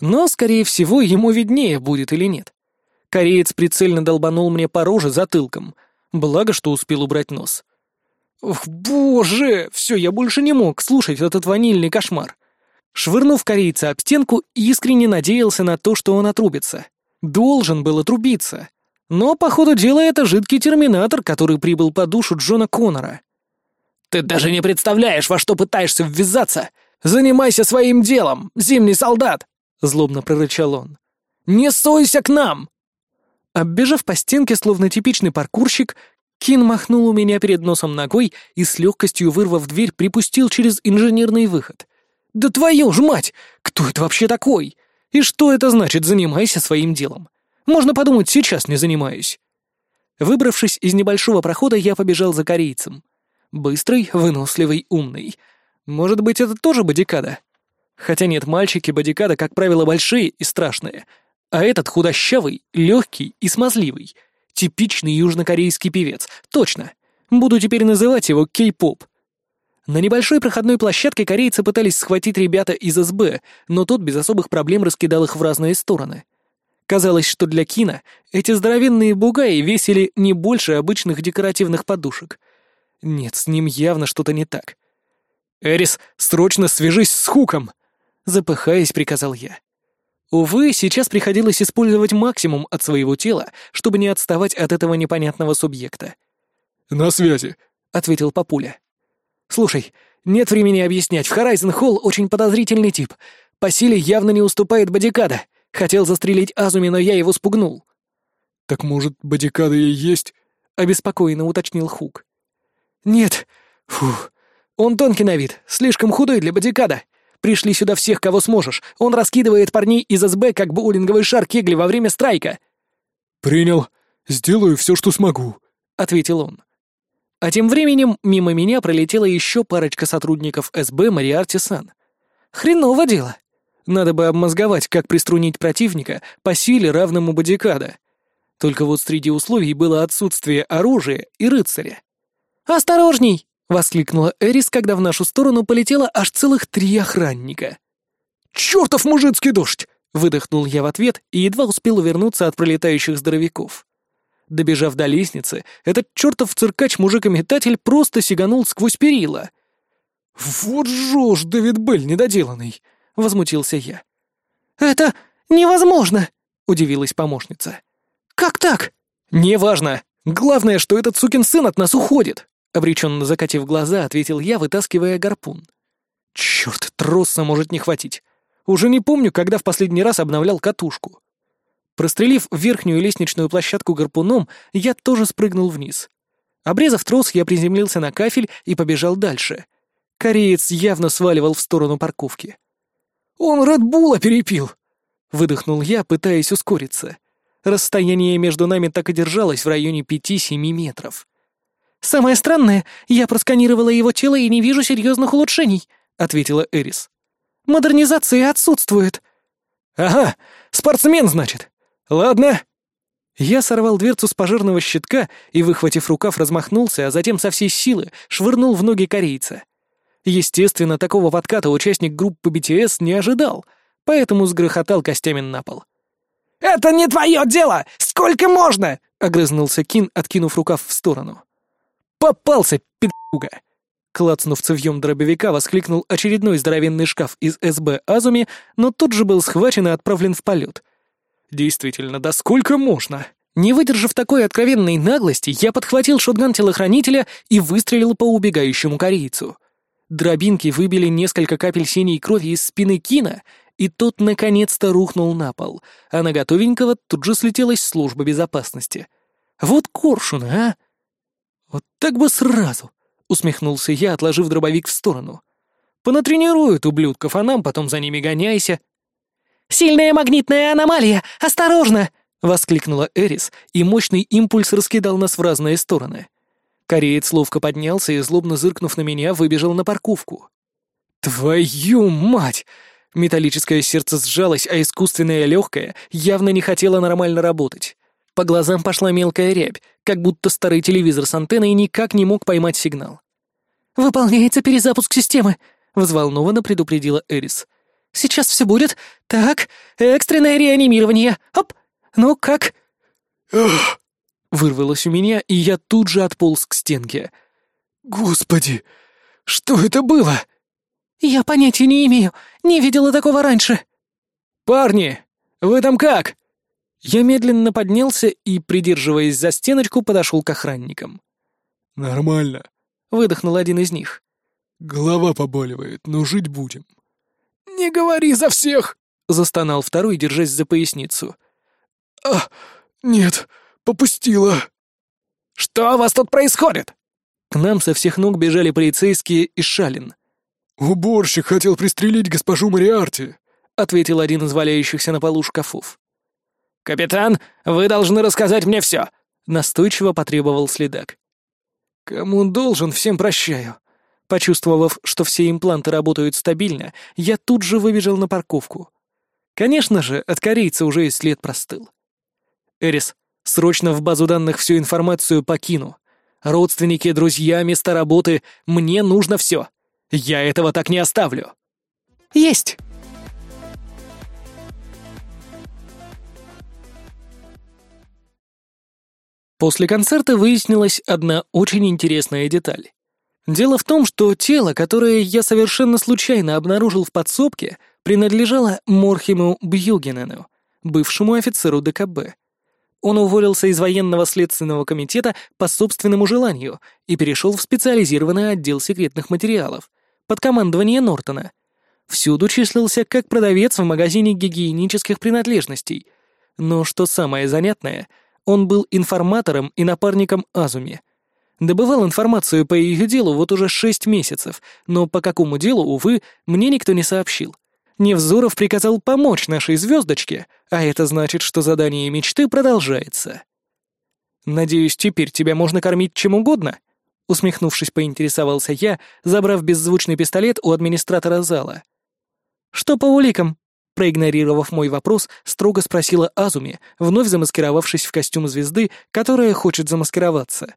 A: Но, скорее всего, ему виднее, будет или нет. Кореец прицельно долбанул мне по роже затылком. Благо, что успел убрать нос. Ох, боже! Все, я больше не мог слушать этот ванильный кошмар. Швырнув корейца об стенку, искренне надеялся на то, что он отрубится. Должен был отрубиться. Но, по ходу дела, это жидкий терминатор, который прибыл по душу Джона Коннора. «Ты даже не представляешь, во что пытаешься ввязаться! Занимайся своим делом, зимний солдат!» злобно прорычал он. «Не сойся к нам!» Оббежав по стенке, словно типичный паркурщик, Кин махнул у меня перед носом ногой и с легкостью вырвав дверь, припустил через инженерный выход. «Да твою ж мать! Кто это вообще такой? И что это значит «занимайся своим делом»? Можно подумать, сейчас не занимаюсь». Выбравшись из небольшого прохода, я побежал за корейцем. Быстрый, выносливый, умный. Может быть, это тоже бодикада? Хотя нет, мальчики бодикада, как правило, большие и страшные. А этот худощавый, легкий и смазливый. Типичный южнокорейский певец. Точно. Буду теперь называть его кей-поп. На небольшой проходной площадке корейцы пытались схватить ребята из СБ, но тот без особых проблем раскидал их в разные стороны. Казалось, что для Кина эти здоровенные бугаи весили не больше обычных декоративных подушек. Нет, с ним явно что-то не так. «Эрис, срочно свяжись с Хуком!» Запыхаясь, приказал я. Увы, сейчас приходилось использовать максимум от своего тела, чтобы не отставать от этого непонятного субъекта.
C: «На связи», —
A: ответил Папуля. «Слушай, нет времени объяснять. В Харайзен Холл очень подозрительный тип. По силе явно не уступает Бодикада. Хотел застрелить Азуми, но я его спугнул».
C: «Так, может, Бодикада и есть?»
A: — обеспокоенно уточнил Хук. «Нет. Фух. Он тонкий на вид, слишком худой для Бодикада. Пришли сюда всех, кого сможешь. Он раскидывает парней из СБ, как боулинговый шар кегли во время страйка».
C: «Принял. Сделаю все, что смогу», —
A: ответил он. А тем временем мимо меня пролетела еще парочка сотрудников СБ Мариарти Сан. Хреново дело. Надо бы обмозговать, как приструнить противника по силе, равному бодикада. Только вот среди условий было отсутствие оружия и рыцаря. «Осторожней!» — воскликнула Эрис, когда в нашу сторону полетело аж целых три охранника. «Чёртов мужицкий дождь!» — выдохнул я в ответ и едва успел увернуться от пролетающих здоровяков. Добежав до лестницы, этот чертов циркач-мужик-метатель просто сиганул сквозь перила. «Вот жжёшь, Дэвид Белль недоделанный!» — возмутился я. «Это невозможно!» — удивилась помощница. «Как так?» «Неважно. Главное, что этот сукин сын от нас уходит!» Обреченно закатив глаза, ответил я, вытаскивая гарпун. «Чёрт, троса может не хватить. Уже не помню, когда в последний раз обновлял катушку. Прострелив верхнюю лестничную площадку гарпуном, я тоже спрыгнул вниз. Обрезав трос, я приземлился на кафель и побежал дальше. Кореец явно сваливал в сторону парковки. «Он Редбула перепил!» — выдохнул я, пытаясь ускориться. Расстояние между нами так и держалось в районе пяти-семи метров. «Самое странное, я просканировала его тело и не вижу серьезных улучшений», — ответила Эрис. «Модернизации отсутствует». «Ага, спортсмен, значит. Ладно». Я сорвал дверцу с пожарного щитка и, выхватив рукав, размахнулся, а затем со всей силы швырнул в ноги корейца. Естественно, такого подката участник группы BTS не ожидал, поэтому сгрохотал костями на пол. «Это не твое дело! Сколько можно?» — огрызнулся Кин, откинув рукав в сторону. «Попался, пидуга!» Клацнув цевьем дробовика, воскликнул очередной здоровенный шкаф из СБ Азуми, но тут же был схвачен и отправлен в полет. «Действительно, да сколько можно?» Не выдержав такой откровенной наглости, я подхватил шотган телохранителя и выстрелил по убегающему корейцу. Дробинки выбили несколько капель синей крови из спины Кина, и тот наконец-то рухнул на пол, а на готовенького тут же слетелась служба безопасности. Вот коршуны, а! «Вот так бы сразу!» — усмехнулся я, отложив дробовик в сторону. «Понатренируют ублюдков, а нам потом за ними гоняйся». «Сильная магнитная аномалия! Осторожно!» — воскликнула Эрис, и мощный импульс раскидал нас в разные стороны. Кореец ловко поднялся и, злобно зыркнув на меня, выбежал на парковку. «Твою мать!» Металлическое сердце сжалось, а искусственное легкое явно не хотело нормально работать. По глазам пошла мелкая рябь, как будто старый телевизор с антенной никак не мог поймать сигнал. «Выполняется перезапуск системы», — взволнованно предупредила Эрис. «Сейчас все будет. Так, экстренное реанимирование. Оп! Ну как?» Вырвалось у меня, и я тут же отполз к стенке.
C: «Господи! Что это было?»
B: «Я понятия не имею. Не видела такого раньше».
A: «Парни, вы там как?» Я медленно поднялся и, придерживаясь за стеночку, подошел к охранникам.
C: «Нормально», —
A: выдохнул один из них.
C: «Голова побаливает, но жить будем».
A: «Не говори за всех!» — застонал второй, держась за поясницу.
C: «А, нет, попустила!»
A: «Что у вас тут происходит?» К нам со всех ног бежали полицейские и Шалин.
C: «Уборщик хотел пристрелить госпожу Мариарти», —
A: ответил один из валяющихся на полу шкафов. «Капитан, вы должны рассказать мне все!» — настойчиво потребовал следак. «Кому должен, всем прощаю». Почувствовав, что все импланты работают стабильно, я тут же выбежал на парковку. Конечно же, от корейца уже и след простыл. «Эрис, срочно в базу данных всю информацию покину. Родственники, друзья, места работы, мне нужно все. Я этого так не оставлю».
B: «Есть!»
A: После концерта выяснилась одна очень интересная деталь. Дело в том, что тело, которое я совершенно случайно обнаружил в подсобке, принадлежало Морхиму Бьюгенену, бывшему офицеру ДКБ. Он уволился из военного следственного комитета по собственному желанию и перешел в специализированный отдел секретных материалов под командование Нортона. Всюду числился как продавец в магазине гигиенических принадлежностей. Но что самое занятное — он был информатором и напарником Азуми. Добывал информацию по ее делу вот уже шесть месяцев, но по какому делу, увы, мне никто не сообщил. Невзоров приказал помочь нашей звездочке, а это значит, что задание мечты продолжается. «Надеюсь, теперь тебя можно кормить чем угодно?» Усмехнувшись, поинтересовался я, забрав беззвучный пистолет у администратора зала. «Что по уликам?» Проигнорировав мой вопрос, строго спросила Азуми, вновь замаскировавшись в костюм звезды, которая хочет замаскироваться.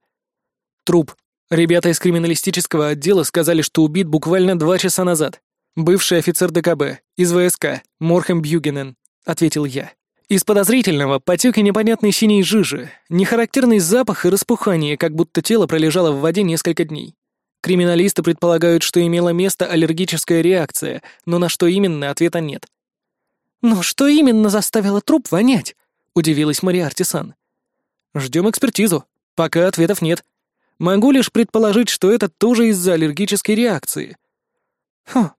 A: Труп. Ребята из криминалистического отдела сказали, что убит буквально два часа назад. Бывший офицер ДКБ, из ВСК, Морхем Бьюгенен, ответил я. Из подозрительного потеки непонятной синей жижи, нехарактерный запах и распухание, как будто тело пролежало в воде несколько дней. Криминалисты предполагают, что имела место аллергическая реакция, но на что именно, ответа нет.
B: «Но что именно заставило труп вонять?» — удивилась Мариарти Сан.
A: «Ждем экспертизу. Пока ответов нет. Могу лишь предположить, что это тоже из-за аллергической реакции».
B: «Хм,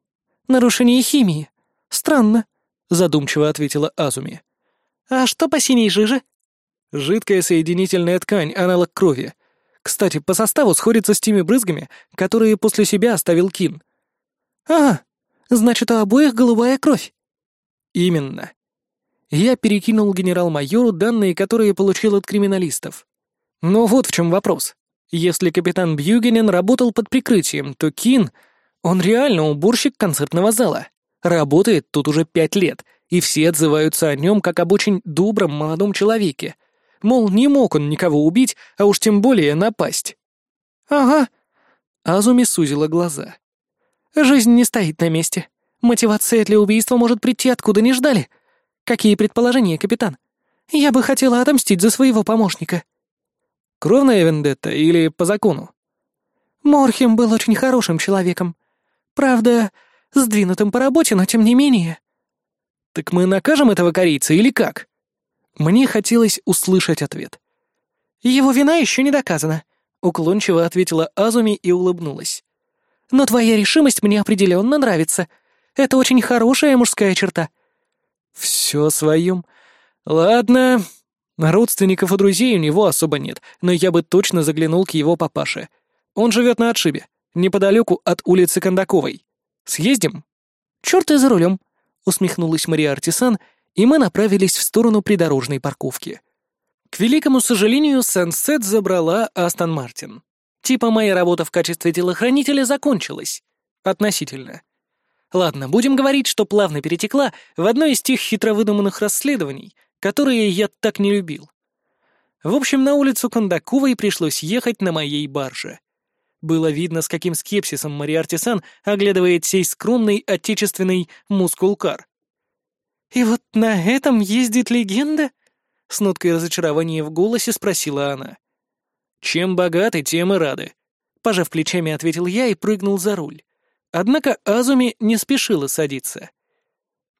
B: нарушение химии. Странно», — задумчиво ответила Азуми. «А что по синей жиже?»
A: «Жидкая соединительная ткань, аналог крови. Кстати, по составу сходится с теми брызгами, которые после себя оставил Кин».
B: «А, значит, у обоих голубая кровь».
A: Именно. Я перекинул генерал-майору данные, которые получил от криминалистов. Но вот в чем вопрос. Если капитан Бьюгенен работал под прикрытием, то Кин, он реально уборщик концертного зала. Работает тут уже пять лет, и все отзываются о нем как об очень добром молодом человеке. Мол, не мог он никого убить, а уж тем более напасть.
B: «Ага».
A: Азуми сузила глаза.
B: «Жизнь не стоит на месте. Мотивация для убийства может прийти откуда не ждали. Какие предположения, капитан? Я бы хотела отомстить за своего помощника.
A: Кровная вендетта или по закону?
B: Морхем был очень хорошим человеком. Правда, сдвинутым по работе, но тем не менее.
A: Так мы накажем этого корейца или как? Мне хотелось услышать ответ.
B: Его вина еще не доказана, уклончиво ответила Азуми и улыбнулась. Но твоя решимость мне определенно нравится — это очень хорошая мужская черта».
A: «Все о своем. Ладно. Родственников и друзей у него особо нет, но я бы точно заглянул к его папаше. Он живет на отшибе, неподалеку от улицы Кондаковой. Съездим?»
B: «Черт и за рулем», — усмехнулась Мария Артисан, и мы направились в сторону придорожной парковки.
A: К великому сожалению, Сансет забрала Астон Мартин. Типа моя работа в качестве телохранителя закончилась. Относительно. Ладно, будем говорить, что плавно перетекла в одно из тех хитро выдуманных расследований, которые я так не любил. В общем, на улицу Кондаковой пришлось ехать на моей барже. Было видно, с каким скепсисом Мария Артисан оглядывает сей скромный отечественный мускулкар.
B: «И вот на этом ездит легенда?»
A: — с ноткой разочарования в голосе спросила она. «Чем богаты, тем и рады», — пожав плечами, ответил я и прыгнул за руль. Однако Азуми не спешила садиться.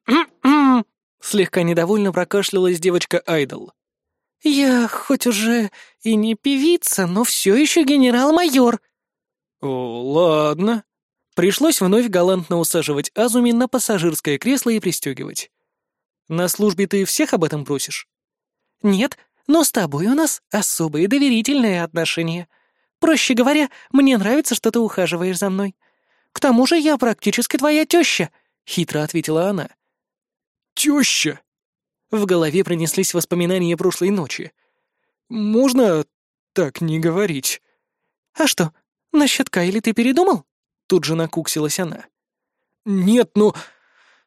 B: «М-м-м!»
A: слегка недовольно прокашлялась девочка Айдол.
B: «Я хоть уже и не певица, но все еще генерал-майор».
A: «О, ладно». Пришлось вновь галантно усаживать Азуми на пассажирское кресло и пристегивать. На службе ты всех об этом просишь?
B: Нет, но с тобой у нас особые доверительные отношения. Проще говоря, мне нравится, что ты ухаживаешь за мной. К тому же я практически твоя теща, хитро ответила она.
C: Теща!
A: В голове пронеслись воспоминания прошлой ночи. Можно так не говорить.
B: А что, насчет Кайли ты передумал? Тут же накуксилась она.
C: Нет, ну...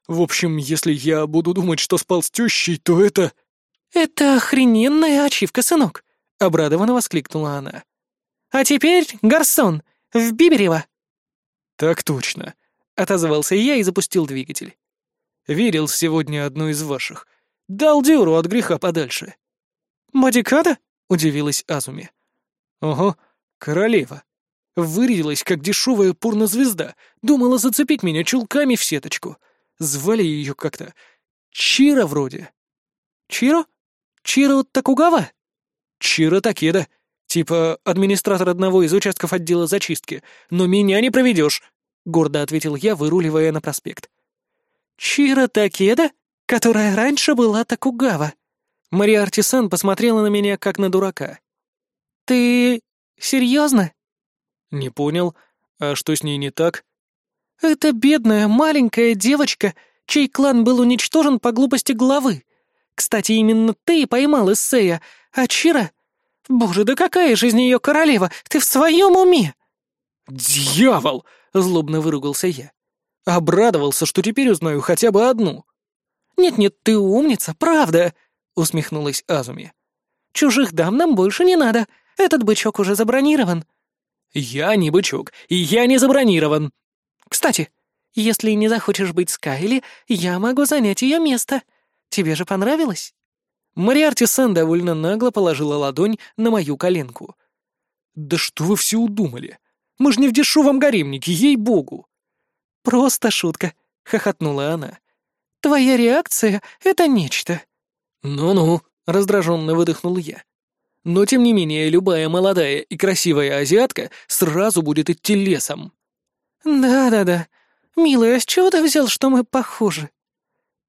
C: В общем, если я буду думать, что спал с тещей, то это...
B: «Это охрененная ачивка, сынок!» — обрадованно воскликнула она. «А теперь, гарсон, в Биберево!»
A: «Так точно», — отозвался я и запустил двигатель. «Верил сегодня одну из ваших. Дал дёру от греха подальше».
B: «Мадикада?»
A: — удивилась Азуми. «Ого, королева. Вырядилась, как дешевая порнозвезда, думала зацепить меня чулками в сеточку. Звали ее как-то... Чира вроде».
B: «Чиро? Чиро Такугава?»
A: «Чиро Такеда. Типа администратор одного из участков отдела зачистки. Но меня не проведешь», — гордо ответил я, выруливая на проспект.
B: «Чиро Такеда, которая раньше была Такугава?»
A: Мария Артисан посмотрела на меня, как на дурака.
B: «Ты... серьезно?»
A: «Не понял. А что с ней не так?»
B: «Это бедная маленькая девочка, чей клан был уничтожен по глупости главы. Кстати, именно ты поймал Иссея, а Чира... Боже, да какая же из нее королева? Ты в своем уме?»
A: «Дьявол!» — злобно выругался я. «Обрадовался, что теперь узнаю хотя бы одну».
B: «Нет-нет, ты умница, правда!» — усмехнулась Азуми. «Чужих дам нам больше не надо. Этот бычок уже забронирован».
A: «Я не бычок, и я не забронирован».
B: «Кстати, если не захочешь быть с Кайли, я могу занять ее место. Тебе же понравилось?»
A: Мариарти Сан довольно нагло положила ладонь на мою коленку. «Да что вы все удумали? Мы же не в дешевом гаремнике, ей-богу!»
B: «Просто шутка», — хохотнула она. «Твоя реакция — это нечто».
A: «Ну-ну», — раздраженно выдохнул я. «Но тем не менее, любая молодая и красивая азиатка сразу будет идти лесом».
B: «Да-да-да. Милая, с чего ты взял, что мы похожи?»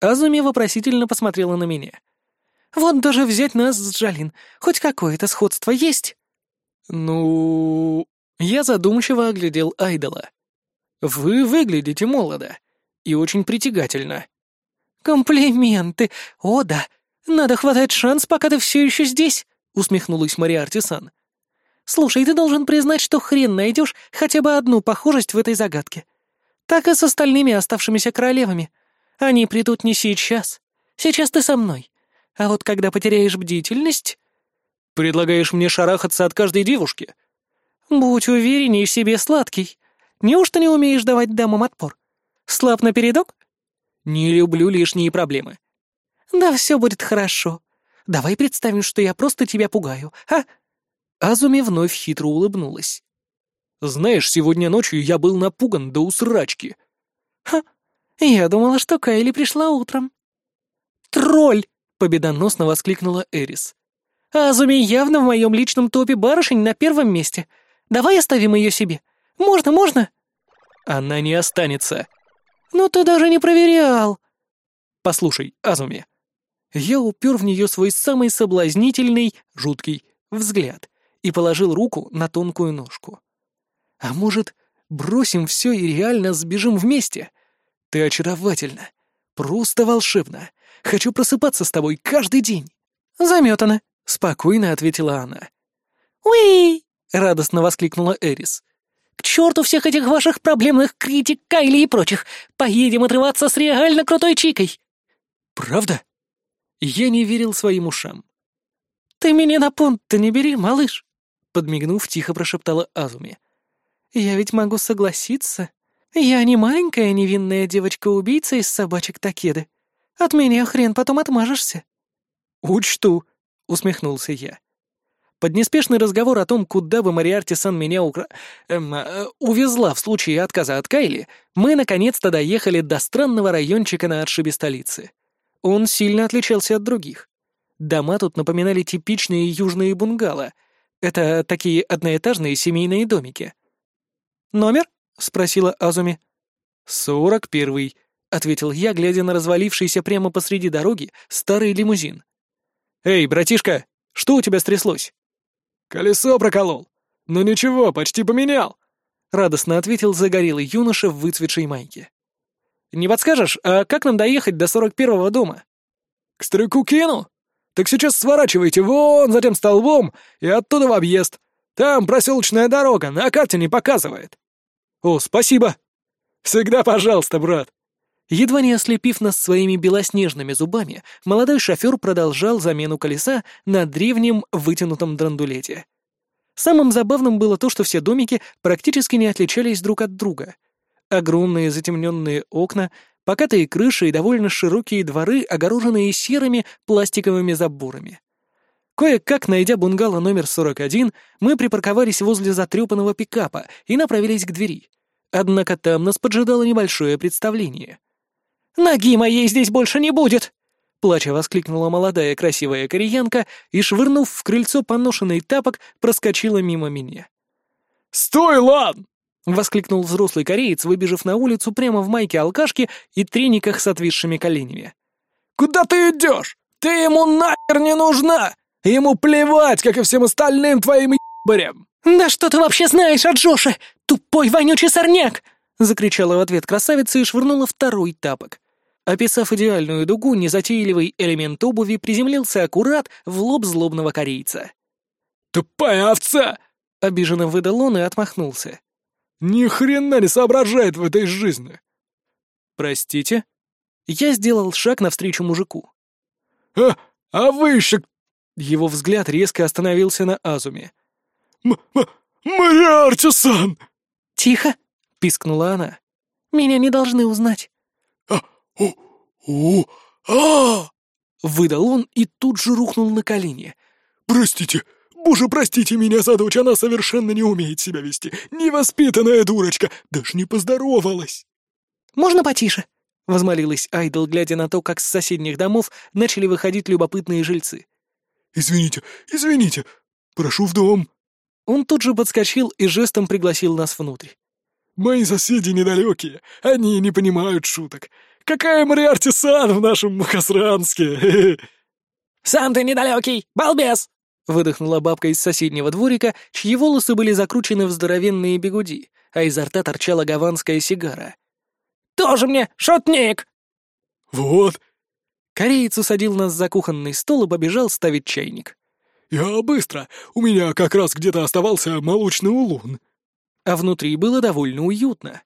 A: Азуми вопросительно посмотрела на меня.
B: «Вот даже взять нас с Джалин. Хоть какое-то сходство есть?»
A: «Ну...» Я задумчиво оглядел Айдола. «Вы выглядите молодо и очень притягательно».
B: «Комплименты! О, да! Надо хватать шанс, пока ты все еще здесь!» — усмехнулась Мария Артисан. «Слушай, ты должен признать, что хрен найдешь хотя бы одну похожесть в этой загадке. Так и с остальными оставшимися королевами. Они придут не сейчас. Сейчас ты со мной. А вот когда потеряешь бдительность...»
A: «Предлагаешь мне шарахаться от каждой девушки?»
B: «Будь уверенней в себе, сладкий. Неужто не умеешь давать дамам отпор? Слаб напередок?»
A: «Не люблю лишние проблемы».
B: «Да все будет хорошо. Давай представим, что я просто тебя пугаю, а?»
A: Азуми вновь хитро улыбнулась. «Знаешь, сегодня ночью я был напуган до усрачки».
B: «Ха, я думала, что Кайли пришла утром».
A: «Тролль!» — победоносно воскликнула Эрис.
B: «Азуми явно в моем личном топе барышень на первом месте. Давай оставим ее себе. Можно, можно?»
A: «Она не останется».
B: «Ну ты даже не проверял».
A: «Послушай, Азуми». Я упер в нее свой самый соблазнительный, жуткий взгляд и положил руку на тонкую ножку. «А может, бросим все и реально сбежим вместе? Ты очаровательна, просто волшебна. Хочу просыпаться с тобой каждый день».
B: «Заметана», —
A: спокойно ответила она.
B: «Уи!»
A: — радостно воскликнула Эрис.
B: «К черту всех этих ваших проблемных критик, Кайли и прочих! Поедем отрываться с реально крутой чикой!»
A: «Правда?» Я не верил своим ушам.
B: «Ты меня на понт-то не бери, малыш!»
A: Подмигнув, тихо прошептала Азуми.
B: «Я ведь могу согласиться. Я не маленькая невинная девочка-убийца из собачек Такеды. От меня хрен потом отмажешься».
A: «Учту», — усмехнулся я. Под неспешный разговор о том, куда бы Мариарти-сан меня укра... Эм, э, увезла в случае отказа от Кайли, мы наконец-то доехали до странного райончика на отшибе столицы. Он сильно отличался от других. Дома тут напоминали типичные южные бунгало. Это такие одноэтажные семейные домики.
B: «Номер?»
A: — спросила Азуми. «Сорок первый», — ответил я, глядя на развалившийся прямо посреди дороги старый лимузин. «Эй, братишка, что у тебя стряслось?»
C: «Колесо проколол. Ну ничего, почти поменял», —
A: радостно ответил загорелый юноша в выцветшей майке. «Не подскажешь, а как нам доехать до сорок первого дома?»
C: «К старику Кену? Так сейчас сворачивайте вон за тем столбом и оттуда в объезд. Там проселочная дорога, на карте не показывает».
A: «О, спасибо!»
C: «Всегда пожалуйста, брат!»
A: Едва не ослепив нас своими белоснежными зубами, молодой шофер продолжал замену колеса на древнем вытянутом драндулете. Самым забавным было то, что все домики практически не отличались друг от друга. Огромные затемненные окна, покатые крыши и довольно широкие дворы, огороженные серыми пластиковыми заборами. Кое-как, найдя бунгало номер 41, мы припарковались возле затрепанного пикапа и направились к двери. Однако там нас поджидало небольшое представление. «Ноги моей здесь больше не будет!» Плача воскликнула молодая красивая кореянка и, швырнув в крыльцо поношенный тапок, проскочила мимо меня.
C: «Стой, Лан!»
A: — воскликнул взрослый кореец, выбежав на улицу прямо в майке алкашки и трениках с отвисшими коленями.
C: «Куда ты идешь? Ты ему нахер не нужна! Ему плевать, как и всем остальным твоим ебарям!»
B: «Да что ты вообще знаешь о Джоше? Тупой вонючий сорняк!» — закричала в ответ красавица и швырнула второй тапок.
A: Описав идеальную дугу, незатейливый элемент обуви приземлился аккурат в лоб злобного корейца.
C: «Тупая овца!»
A: — обиженно выдал он и отмахнулся.
C: «Ни хрена не соображает в этой жизни!»
A: «Простите?» Я сделал шаг навстречу мужику.
C: «А, а вы еще...»
A: Его взгляд резко остановился на Азуме.
C: «Мариарти-сан!»
B: «Тихо!» — пискнула она. «Меня не должны узнать».
C: «А, у, у, а!»
A: Выдал он и тут же рухнул на колени.
C: «Простите, боже, простите меня за дочь, она совершенно не умеет себя вести. Невоспитанная дурочка, даже не поздоровалась».
B: «Можно потише?»
A: — возмолилась Айдол, глядя на то, как с соседних домов начали выходить любопытные жильцы.
C: «Извините, извините, прошу в дом».
A: Он тут же подскочил и жестом пригласил нас внутрь.
C: «Мои соседи недалекие, они не понимают шуток. Какая Мариарти Сан в нашем Махасранске?»
B: «Сам ты недалекий, балбес!» — выдохнула бабка из соседнего дворика, чьи волосы были закручены в здоровенные бегуди, а изо рта торчала гаванская сигара. «Тоже мне шутник!»
C: «Вот!»
A: Кореец усадил нас за кухонный стол и побежал ставить чайник.
C: «Я быстро. У меня как раз где-то оставался молочный улун».
A: А внутри было довольно уютно.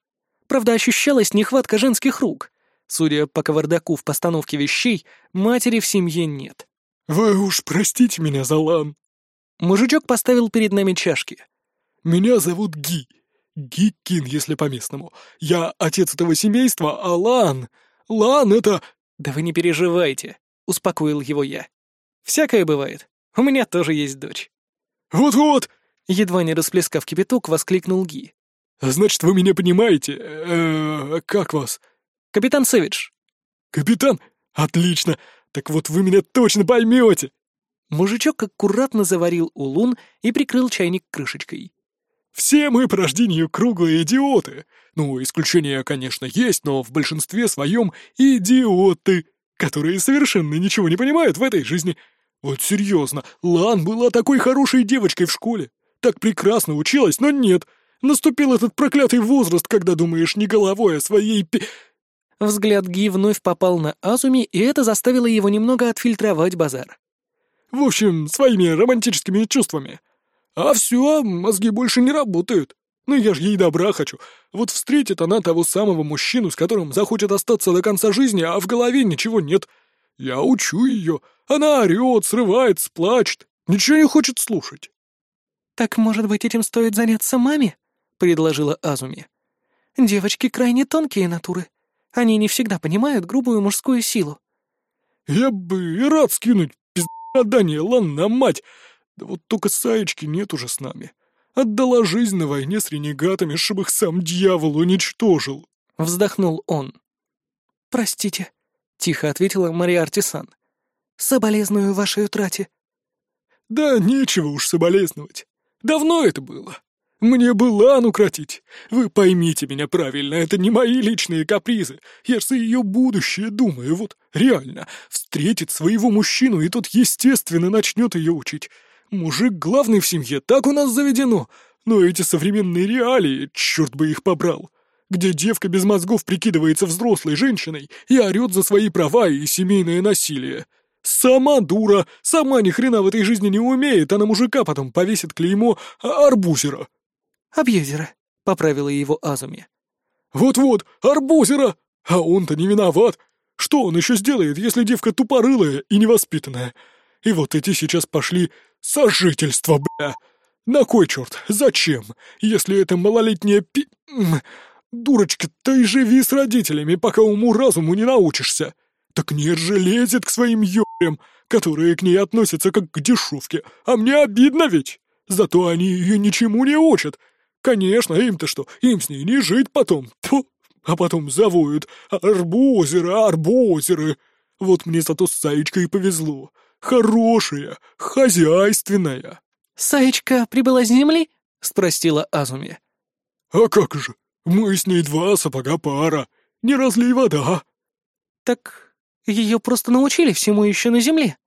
A: Правда, ощущалась нехватка женских рук. Судя по кавардаку в постановке вещей, матери в семье нет.
C: «Вы уж простите меня за лан».
A: Мужичок поставил перед нами чашки.
C: «Меня зовут Ги. Ги Кин, если по-местному. Я отец этого семейства, а Лан... Лан — это...»
A: «Да вы не переживайте», — успокоил его я. «Всякое бывает. У меня тоже есть дочь».
C: «Вот-вот!»
A: — едва не расплескав кипяток, воскликнул Ги.
C: «Значит, вы меня понимаете? Э -э, как вас?»
A: «Капитан Сэвидж».
C: «Капитан? Отлично! Так вот вы меня точно поймете!»
A: Мужичок аккуратно заварил улун и прикрыл чайник крышечкой.
C: «Все мы по рождению круглые идиоты. Ну, исключения, конечно, есть, но в большинстве своем идиоты, которые совершенно ничего не понимают в этой жизни. Вот серьезно, Лан была такой хорошей девочкой в школе. Так прекрасно училась, но нет. Наступил этот проклятый возраст, когда думаешь не головой, а своей пи...
A: Взгляд Ги вновь попал на Азуми, и это заставило его немного отфильтровать базар.
C: В общем, своими романтическими чувствами. А все, мозги больше не работают. Ну я ж ей добра хочу. Вот встретит она того самого мужчину, с которым захочет остаться до конца жизни, а в голове ничего нет. Я учу ее. Она орет, срывается, плачет. Ничего не хочет слушать.
B: «Так, может быть, этим стоит заняться маме?» — предложила Азуми. «Девочки крайне тонкие натуры. Они не всегда понимают грубую мужскую силу».
C: «Я бы и рад скинуть пиздание, ладно, мать. Да вот только Саечки нет уже с нами. Отдала жизнь на войне с ренегатами, чтобы их сам дьявол уничтожил».
A: Вздохнул он.
B: «Простите», —
A: тихо ответила Мария Артисан.
B: «Соболезную вашей утрате».
C: «Да нечего уж соболезновать. Давно это было. Мне бы Лан укротить. Вы поймите меня правильно, это не мои личные капризы. Я ж за ее будущее думаю, вот реально. Встретит своего мужчину, и тот, естественно, начнет ее учить. Мужик главный в семье, так у нас заведено. Но эти современные реалии, черт бы их побрал. Где девка без мозгов прикидывается взрослой женщиной и орет за свои права и семейное насилие. Сама дура, сама ни хрена в этой жизни не умеет, а на мужика потом повесит клеймо арбузера.
A: «Абьюзера», — поправила его Азуми.
C: «Вот-вот, арбузера! А он-то не виноват. Что он еще сделает, если девка тупорылая и невоспитанная? И вот эти сейчас пошли сожительство, бля! На кой черт? Зачем? Если это малолетняя пи... Дурочка, ты живи с родителями, пока уму-разуму не научишься. Так нет же, лезет к своим ёбрям, которые к ней относятся как к дешевке. А мне обидно ведь. Зато они ее ничему не учат, Конечно, им-то что, им с ней не жить потом. Фу. А потом завоют «Арбузеры, арбузеры». Вот мне зато с Саечкой повезло. Хорошая, хозяйственная.
A: «Саечка прибыла с земли?» — спросила Азуми.
C: «А как же? Мы с ней два сапога пара. Не разлей вода».
A: «Так ее просто научили всему еще на земле».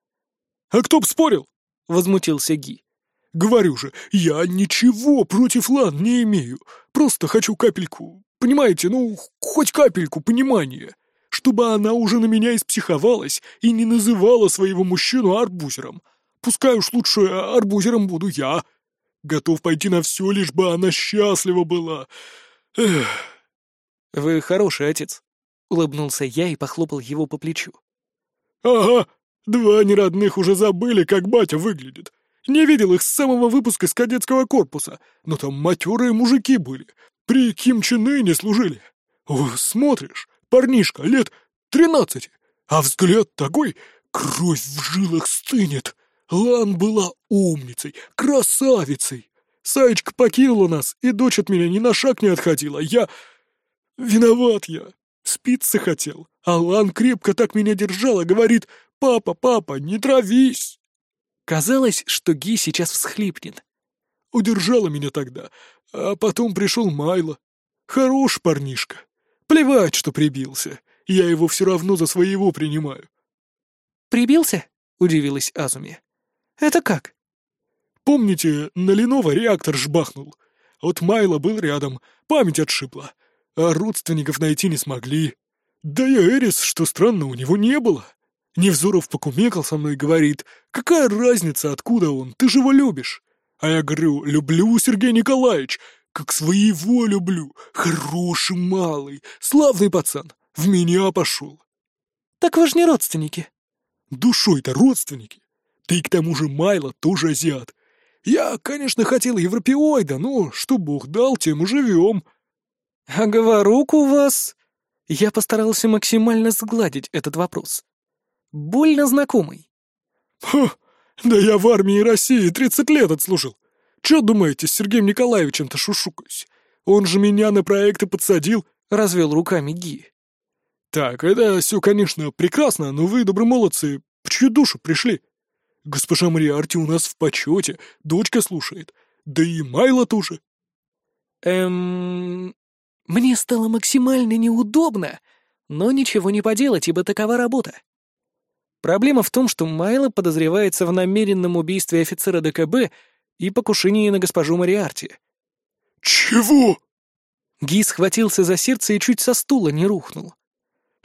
C: «А кто б спорил?» — возмутился Ги. Говорю же, я ничего против Лан не имею. Просто хочу капельку, понимаете, ну, хоть капельку понимания. Чтобы она уже на меня испсиховалась и не называла своего мужчину арбузером. Пускай уж лучше арбузером буду я. Готов пойти на все, лишь бы она счастлива была. Эх.
A: «Вы хороший отец», — улыбнулся я и похлопал его по плечу.
C: «Ага, два неродных уже забыли, как батя выглядит. Не видел их с самого выпуска с кадетского корпуса, но там матерые мужики были. При Ким Чен Ыне служили. О, смотришь, парнишка лет тринадцати, а взгляд такой, кровь в жилах стынет. Лан была умницей, красавицей. Саечка покинула нас, и дочь от меня ни на шаг не отходила. Я... Виноват я. Спиться хотел. А Лан крепко так меня держала, говорит, «Папа, папа, не травись!»
A: Казалось, что Ги сейчас всхлипнет.
C: «Удержала меня тогда, а потом пришел Майло. Хорош парнишка. Плевать, что прибился. Я его все равно за своего принимаю».
A: «Прибился?» — удивилась Азуми. «Это как?»
C: «Помните, на Ленова реактор жбахнул? Вот Майло был рядом, память отшибла, а родственников найти не смогли. Да и Эрис, что странно, у него не было. Невзоров покумекал со мной и говорит, «Какая разница, откуда он? Ты же его любишь!» А я говорю, «Люблю, Сергей Николаевич, как своего люблю. Хороший малый, славный пацан. В меня пошел».
A: «Так вы же не родственники».
C: «Душой-то родственники. Да и к тому же Майло тоже азиат. Я, конечно, хотел европеоида, но что бог дал, тем и живем».
A: «А говорук у вас...» Я постарался максимально сгладить этот вопрос больно знакомый.
C: «Хо, да я в армии России тридцать лет отслужил. Чё думаете, с Сергеем Николаевичем-то шушукаюсь? Он же меня на проекты подсадил», — развел руками Ги. «Так, это все, конечно, прекрасно, но вы, добрые молодцы, по чью душу пришли? Госпожа Мариарти у нас в почете, дочка слушает, да и Майла тоже».
A: «Эм...» Мне стало максимально неудобно, но ничего не поделать, ибо такова работа. Проблема в том, что Майло подозревается в намеренном убийстве офицера ДКБ и покушении на госпожу Мариарти.
C: «Чего?»
A: Ги схватился за сердце и чуть со стула не рухнул.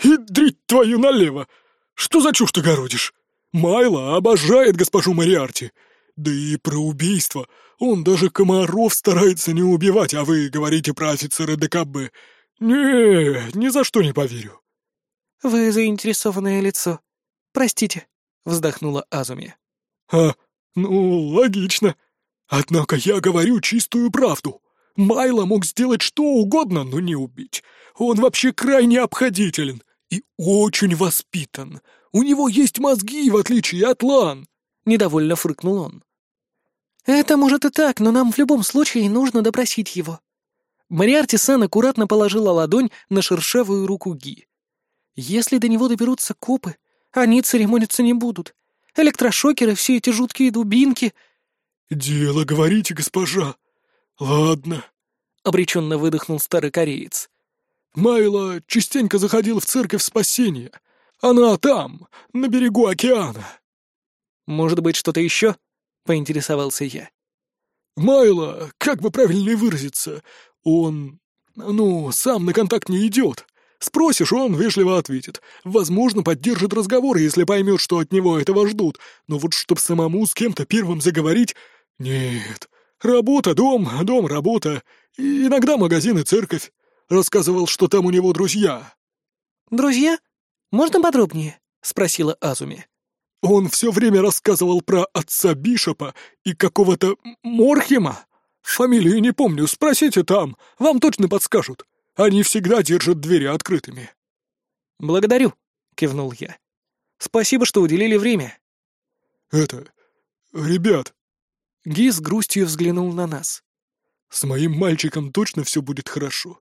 C: «Идрить твою налево! Что за чушь ты городишь? Майло обожает госпожу Мариарти. Да и про убийство. Он даже комаров старается не убивать, а вы говорите про офицера ДКБ. Не, ни за что не поверю».
A: «Вы заинтересованное лицо», «Простите», — вздохнула Азуми.
C: «А, ну, логично. Однако я говорю чистую правду. Майло мог сделать что угодно, но не убить. Он вообще крайне обходителен и очень воспитан. У него есть мозги, в отличие от Лан», — недовольно фрыкнул он.
A: «Это может и так, но нам в любом случае нужно допросить его». Мариарти-сан аккуратно положила ладонь на шершавую руку Ги. «Если до него доберутся копы, они церемониться не будут. Электрошокеры, все эти жуткие дубинки...»
C: «Дело, говорите, госпожа. Ладно.
A: Обреченно выдохнул старый кореец.
C: Майло частенько заходил в церковь спасения. Она там, на берегу океана.
A: Может быть, что-то еще? Поинтересовался я.
C: Майло, как бы правильнее выразиться, он, ну, сам на контакт не идет. Спросишь, он вежливо ответит. Возможно, поддержит разговор, если поймет, что от него этого ждут. Но вот чтоб самому с кем-то первым заговорить... Нет. Работа, дом, дом, работа. И иногда магазин и церковь. Рассказывал, что там у него друзья.
B: «Друзья? Можно подробнее?» — спросила Азуми.
C: Он все время рассказывал про отца Бишопа и какого-то Морхема. Фамилию не помню, спросите там, вам точно подскажут. Они всегда держат двери открытыми».
A: «Благодарю», — кивнул я. «Спасибо, что уделили время».
C: «Это... ребят...»
A: Ги с грустью взглянул на нас.
C: «С моим мальчиком точно все будет хорошо».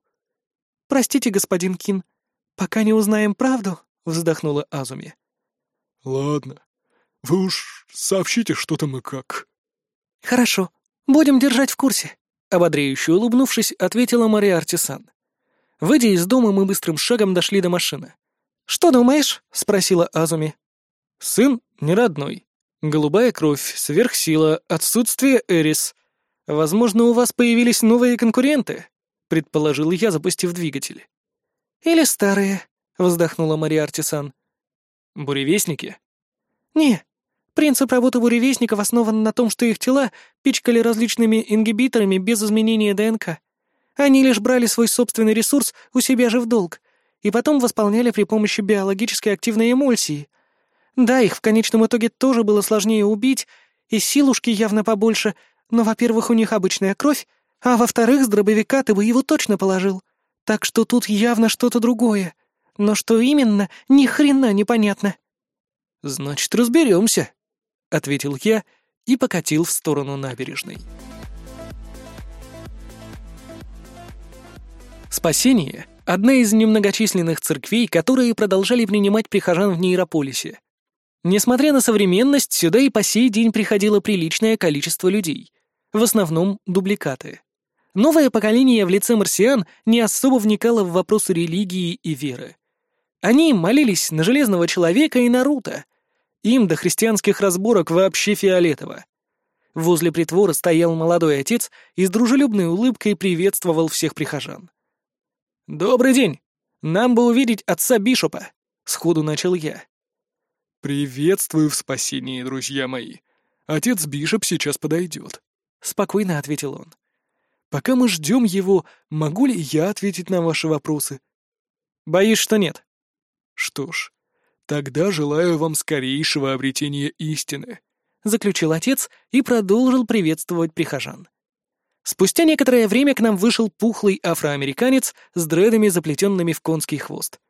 B: «Простите, господин Кин, пока не узнаем правду», — вздохнула Азуми.
C: «Ладно. Вы уж сообщите, что там и как».
B: «Хорошо. Будем держать в курсе», —
A: ободряюще улыбнувшись, ответила Мария Артисан. Выйдя из дома, мы быстрым шагом дошли до машины.
B: «Что думаешь?» — спросила Азуми.
A: «Сын не родной. Голубая кровь, сверхсила, отсутствие Эрис. Возможно, у вас появились новые конкуренты», — предположил я, запустив двигатель.
B: «Или старые», — вздохнула Мария Артисан.
A: «Буревестники?»
B: «Не. Принцип работы буревестников основан на том, что их тела пичкали различными ингибиторами без изменения ДНК. Они лишь брали свой собственный ресурс у себя же в долг, и потом восполняли при помощи биологически активной эмульсии. Да, их в конечном итоге тоже было сложнее убить, и силушки явно побольше, но, во-первых, у них обычная кровь, а во-вторых, с дробовика ты бы его точно положил. Так что тут явно что-то другое. Но что именно, ни хрена непонятно.
A: «Значит, разберемся», — ответил я и покатил в сторону набережной. Спасение — одна из немногочисленных церквей, которые продолжали принимать прихожан в нейрополисе. Несмотря на современность, сюда и по сей день приходило приличное количество людей. В основном дубликаты. Новое поколение в лице марсиан не особо вникало в вопросы религии и веры. Они молились на Железного Человека и Наруто. Им до христианских разборок вообще фиолетово. Возле притвора стоял молодой отец и с дружелюбной улыбкой приветствовал всех прихожан. «Добрый день! Нам бы увидеть отца Бишопа!» — сходу начал я.
C: «Приветствую в спасении, друзья мои. Отец Бишоп сейчас подойдет», —
A: спокойно ответил он. «Пока мы ждем его, могу ли я ответить на ваши вопросы?» «Боюсь, что нет».
C: «Что ж, тогда желаю вам скорейшего обретения истины», —
A: заключил отец и продолжил приветствовать прихожан. Спустя некоторое время к нам вышел пухлый афроамериканец с дредами, заплетенными в конский хвост.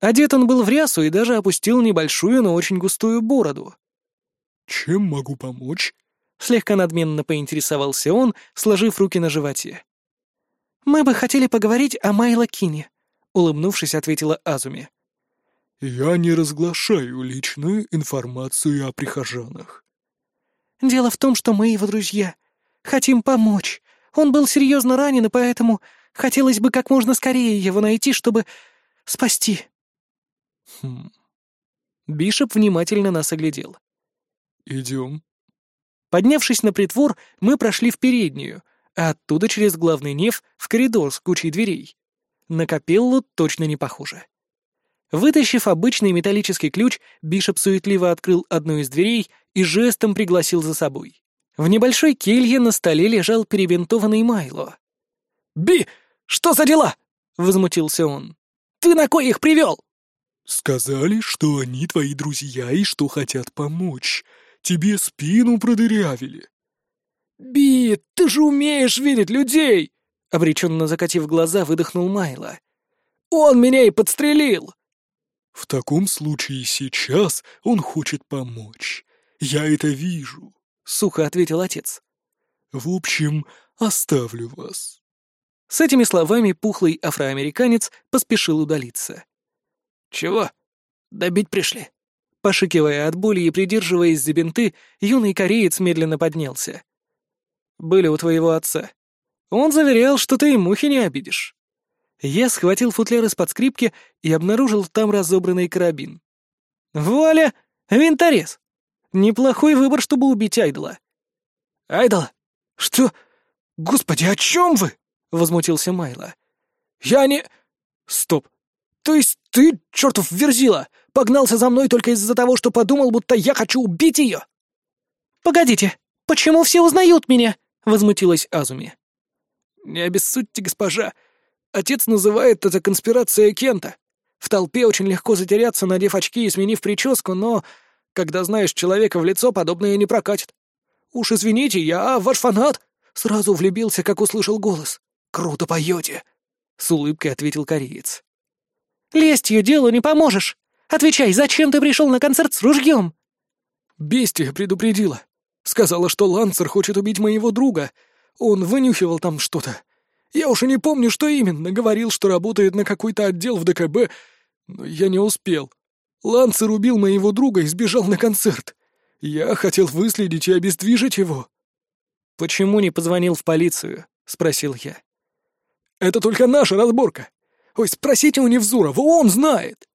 A: Одет он был в рясу и даже опустил небольшую, но очень густую бороду.
C: «Чем могу помочь?»
A: — слегка надменно поинтересовался он, сложив руки на животе.
B: «Мы бы хотели поговорить о Майло Кине», — улыбнувшись, ответила Азуми.
C: «Я не разглашаю личную информацию о прихожанах».
B: «Дело в том, что мы его друзья. Хотим помочь. Он был серьезно ранен, и поэтому хотелось бы как можно скорее его найти, чтобы спасти».
A: «Хм...» Бишоп внимательно нас оглядел.
C: «Идем».
A: Поднявшись на притвор, мы прошли в переднюю, а оттуда через главный неф в коридор с кучей дверей. На капеллу точно не похоже. Вытащив обычный металлический ключ, Бишоп суетливо открыл одну из дверей и жестом пригласил за собой. В небольшой келье на столе лежал перебинтованный Майло.
B: «Би, что за дела?» — возмутился он. «Ты на кой их привел?»
C: «Сказали, что они твои друзья и что хотят помочь. Тебе спину продырявили».
B: «Би, ты же умеешь видеть людей!»
A: Обреченно закатив глаза, выдохнул Майло.
B: «Он меня и подстрелил!»
C: «В таком случае сейчас он хочет помочь. Я это вижу.
A: — сухо ответил отец.
C: «В общем, оставлю вас».
A: С этими словами пухлый афроамериканец поспешил удалиться.
B: «Чего? Добить пришли?»
A: Пошикивая от боли и придерживаясь за бинты, юный кореец медленно поднялся. «Были у твоего отца. Он заверял, что ты и мухи не обидишь. Я схватил футляр из-под скрипки и обнаружил там разобранный карабин. Вуаля! Винторез! Неплохой выбор, чтобы убить Айдола.
C: Айдола? Что? Господи, о чем вы? Возмутился Майло. Я не... Стоп. То есть ты, чертов верзила, погнался за мной только из-за того, что подумал, будто я хочу убить ее?
B: Погодите, почему все узнают меня? Возмутилась Азуми.
C: Не обессудьте, госпожа. Отец называет это конспирация Кента. В толпе очень легко затеряться, надев очки и сменив прическу, но, когда знаешь человека в лицо, подобное не прокатит. Уж извините, я ваш фанат. Сразу влюбился, как услышал голос. Круто поете. С улыбкой ответил кореец.
B: Лестью делу не поможешь. Отвечай, зачем ты пришел на концерт с ружьем?
C: Бестия предупредила. Сказала, что Ланцер хочет убить моего друга. Он вынюхивал там что-то. Я уж и не помню, что именно. Говорил, что работает на какой-то отдел в ДКБ, но я не успел. Ланцер убил моего друга и сбежал на концерт. Я хотел выследить и обездвижить его.
A: «Почему не позвонил в полицию?» — спросил я.
C: «Это только наша разборка. Ой, спросите у Невзурова, он знает!»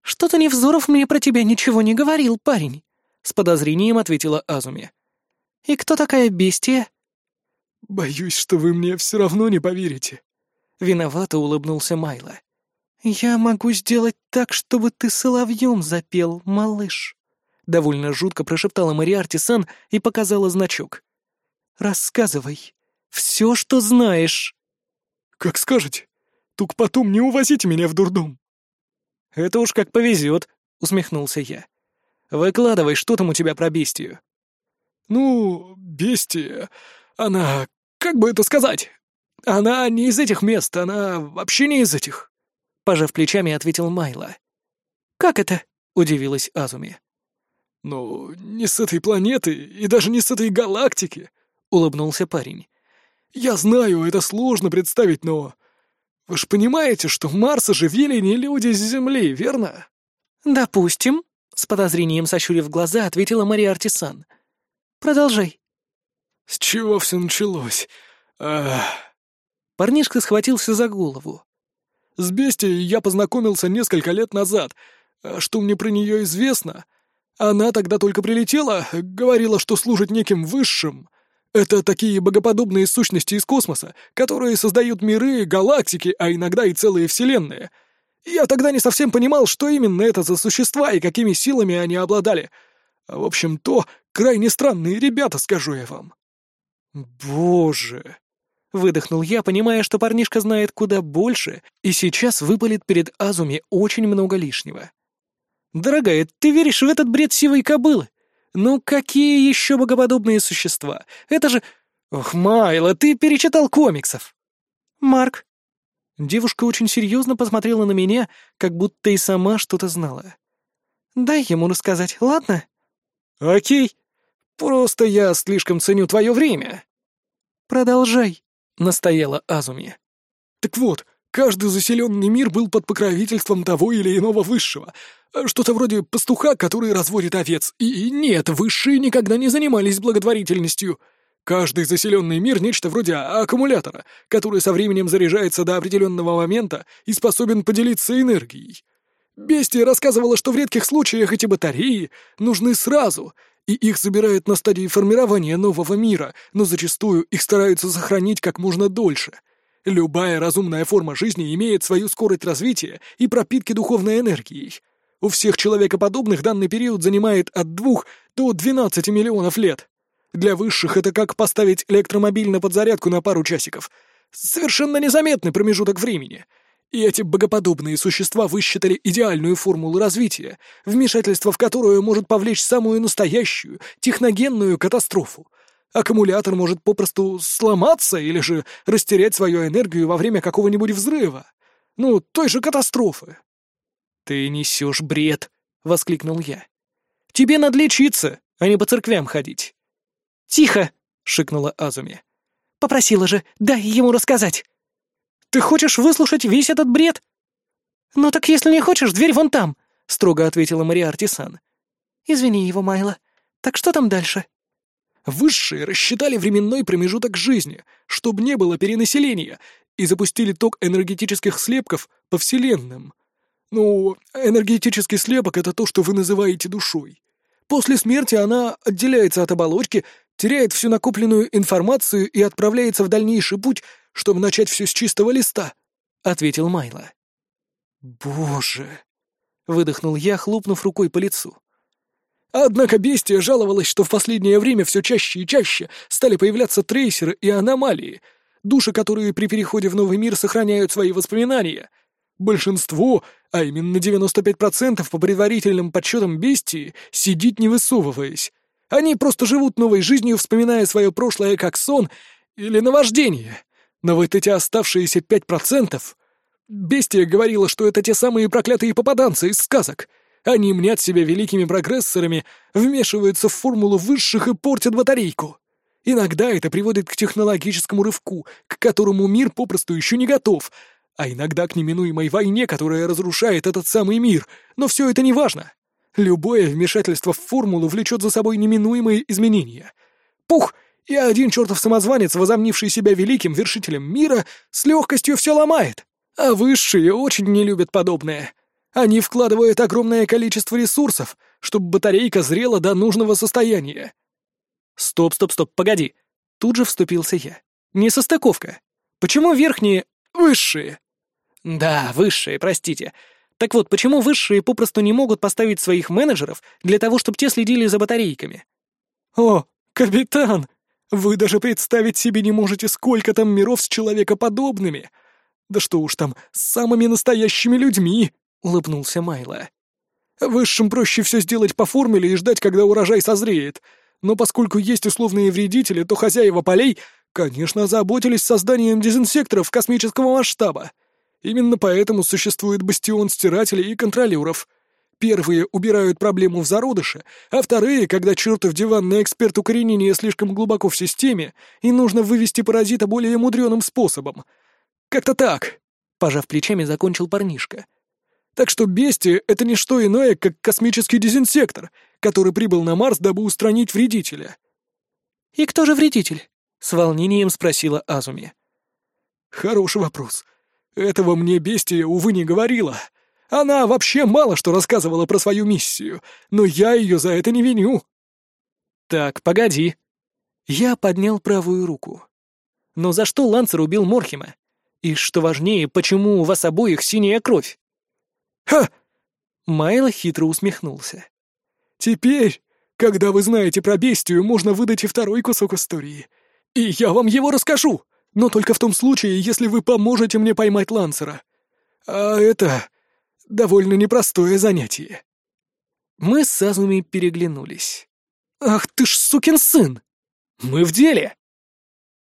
B: «Что-то Невзоров мне про тебя ничего не говорил, парень», — с подозрением ответила Азуми. «И кто такая бестия?»
C: «Боюсь, что вы мне все равно не поверите», — виновато улыбнулся Майло.
B: «Я могу сделать так, чтобы ты соловьем запел, малыш», — довольно жутко прошептала Мариарти-сан и показала значок. «Рассказывай. Все, что знаешь».
C: «Как скажете. Тук потом не увозите меня в дурдом».
A: «Это уж как повезет», — усмехнулся я. «Выкладывай, что там у тебя про бестию».
C: «Ну, бестия, она... как бы это сказать? Она не из этих мест, она вообще не из этих».
B: Пожав плечами, ответил Майло. «Как это?» — удивилась Азуми.
C: «Ну, не с этой планеты и даже не с этой галактики», — улыбнулся парень. «Я знаю, это сложно представить, но вы же понимаете, что Марс оживили не люди с Земли, верно?»
B: «Допустим», — с подозрением сощурив глаза, ответила Мария Артисан. «Продолжай».
C: «С чего все началось? Ах...»
A: Парнишка схватился за голову.
C: «С Бестией я познакомился несколько лет назад. А что мне про нее известно? Она тогда только прилетела, говорила, что служит неким высшим. Это такие богоподобные сущности из космоса, которые создают миры, галактики, а иногда и целые вселенные. Я тогда не совсем понимал, что именно это за существа и какими силами они обладали. В общем, то крайне странные ребята, скажу я вам.
A: Боже! Выдохнул я, понимая, что парнишка знает куда больше, и сейчас выпалит перед Азуми очень много лишнего. «Дорогая, ты веришь в этот бред сивой кобылы? Ну какие еще богоподобные существа? Это же... Ох, Майло, ты перечитал комиксов.
B: Марк.
A: Девушка очень серьезно посмотрела на меня, как будто и сама что-то знала.
B: Дай ему рассказать, ладно?
A: Окей. Просто я слишком ценю твое время.
B: Продолжай,
A: настояла Азуми.
C: Так вот, каждый заселенный мир был под покровительством того или иного высшего, что-то вроде пастуха, который разводит овец. И нет, высшие никогда не занимались благотворительностью. Каждый заселенный мир — нечто вроде аккумулятора, который со временем заряжается до определенного момента и способен поделиться энергией. Бестия рассказывала, что в редких случаях эти батареи нужны сразу, и их забирают на стадии формирования нового мира, но зачастую их стараются сохранить как можно дольше. Любая разумная форма жизни имеет свою скорость развития и пропитки духовной энергией. У всех человекоподобных данный период занимает от 2 до 12 миллионов лет. Для высших это как поставить электромобиль на подзарядку на пару часиков. Совершенно незаметный промежуток времени. И эти богоподобные существа высчитали идеальную формулу развития, вмешательство в которую может повлечь самую настоящую, техногенную катастрофу. Аккумулятор может попросту сломаться или же растерять свою энергию во время какого-нибудь взрыва. Ну, той же катастрофы.
A: «Ты несешь бред!» — воскликнул я. «Тебе надо лечиться, а не по церквям ходить».
B: «Тихо!»
A: — шикнула Азуми.
B: «Попросила же, дай ему рассказать!»
A: «Ты хочешь выслушать весь этот бред?»
B: «Ну так если не хочешь, дверь вон там!» — строго ответила Мариарти-сан.
A: «Извини его, Майло. Так что там дальше?»
C: Высшие рассчитали временной промежуток жизни, чтобы не было перенаселения, и запустили ток энергетических слепков по вселенным. Ну, энергетический слепок — это то, что вы называете душой. После смерти она отделяется от оболочки, теряет всю накопленную информацию и отправляется в дальнейший путь, чтобы начать все с чистого листа», — ответил Майло.
A: «Боже!» — выдохнул я, хлопнув рукой по лицу.
C: Однако бестия жаловалась, что в последнее время все чаще и чаще стали появляться трейсеры и аномалии, души, которые при переходе в новый мир сохраняют свои воспоминания. Большинство, а именно 95% по предварительным подсчетам бестии, сидит не высовываясь. Они просто живут новой жизнью, вспоминая свое прошлое как сон или наваждение. Но вот эти оставшиеся 5%... Бестия говорила, что это те самые проклятые попаданцы из сказок — они мнят себя великими прогрессорами, вмешиваются в формулу высших и портят батарейку. Иногда это приводит к технологическому рывку, к которому мир попросту еще не готов, а иногда к неминуемой войне, которая разрушает этот самый мир. Но все это не важно. Любое вмешательство в формулу влечет за собой неминуемые изменения. Пух! И один чертов самозванец, возомнивший себя великим вершителем мира, с легкостью все ломает. А высшие очень не любят подобное. Они вкладывают огромное количество ресурсов, чтобы батарейка зрела до нужного состояния.
A: Стоп, стоп, стоп, погоди. Тут же вступился я. Не состыковка. Почему верхние высшие? Да, высшие, простите. Так вот, почему высшие попросту не могут поставить своих менеджеров для того, чтобы те следили за батарейками?
C: О, капитан, вы даже представить себе не можете, сколько там миров с человекоподобными. Да что уж там, с самыми настоящими людьми. — улыбнулся Майло. «Высшим проще все сделать по формуле и ждать, когда урожай созреет. Но поскольку есть условные вредители, то хозяева полей, конечно, озаботились созданием дезинсекторов космического масштаба. Именно поэтому существует бастион стирателей и контролеров. Первые убирают проблему в зародыше, а вторые, когда чертов диванный эксперт укоренения слишком глубоко в системе, и нужно вывести паразита более мудреным способом. Как-то так», — пожав плечами, закончил парнишка. — так что бестия — это не что иное, как космический дезинсектор, который прибыл на Марс, дабы устранить вредителя».
A: «И кто же вредитель?» — с волнением спросила Азуми.
C: «Хороший вопрос. Этого мне бестия, увы, не говорила. Она вообще мало что рассказывала про свою миссию, но я ее за это не виню».
A: «Так, погоди». Я поднял правую руку. «Но за что Ланцер убил Морхема? И, что важнее, почему у вас обоих синяя кровь?»
C: «Ха!»
A: Майло хитро усмехнулся.
C: «Теперь, когда вы знаете про бестию, можно выдать и второй кусок истории. И я вам его расскажу, но только в том случае, если вы поможете мне поймать Лансера. А это довольно непростое занятие».
A: Мы с Азуми переглянулись. «Ах ты ж сукин сын! Мы в деле!»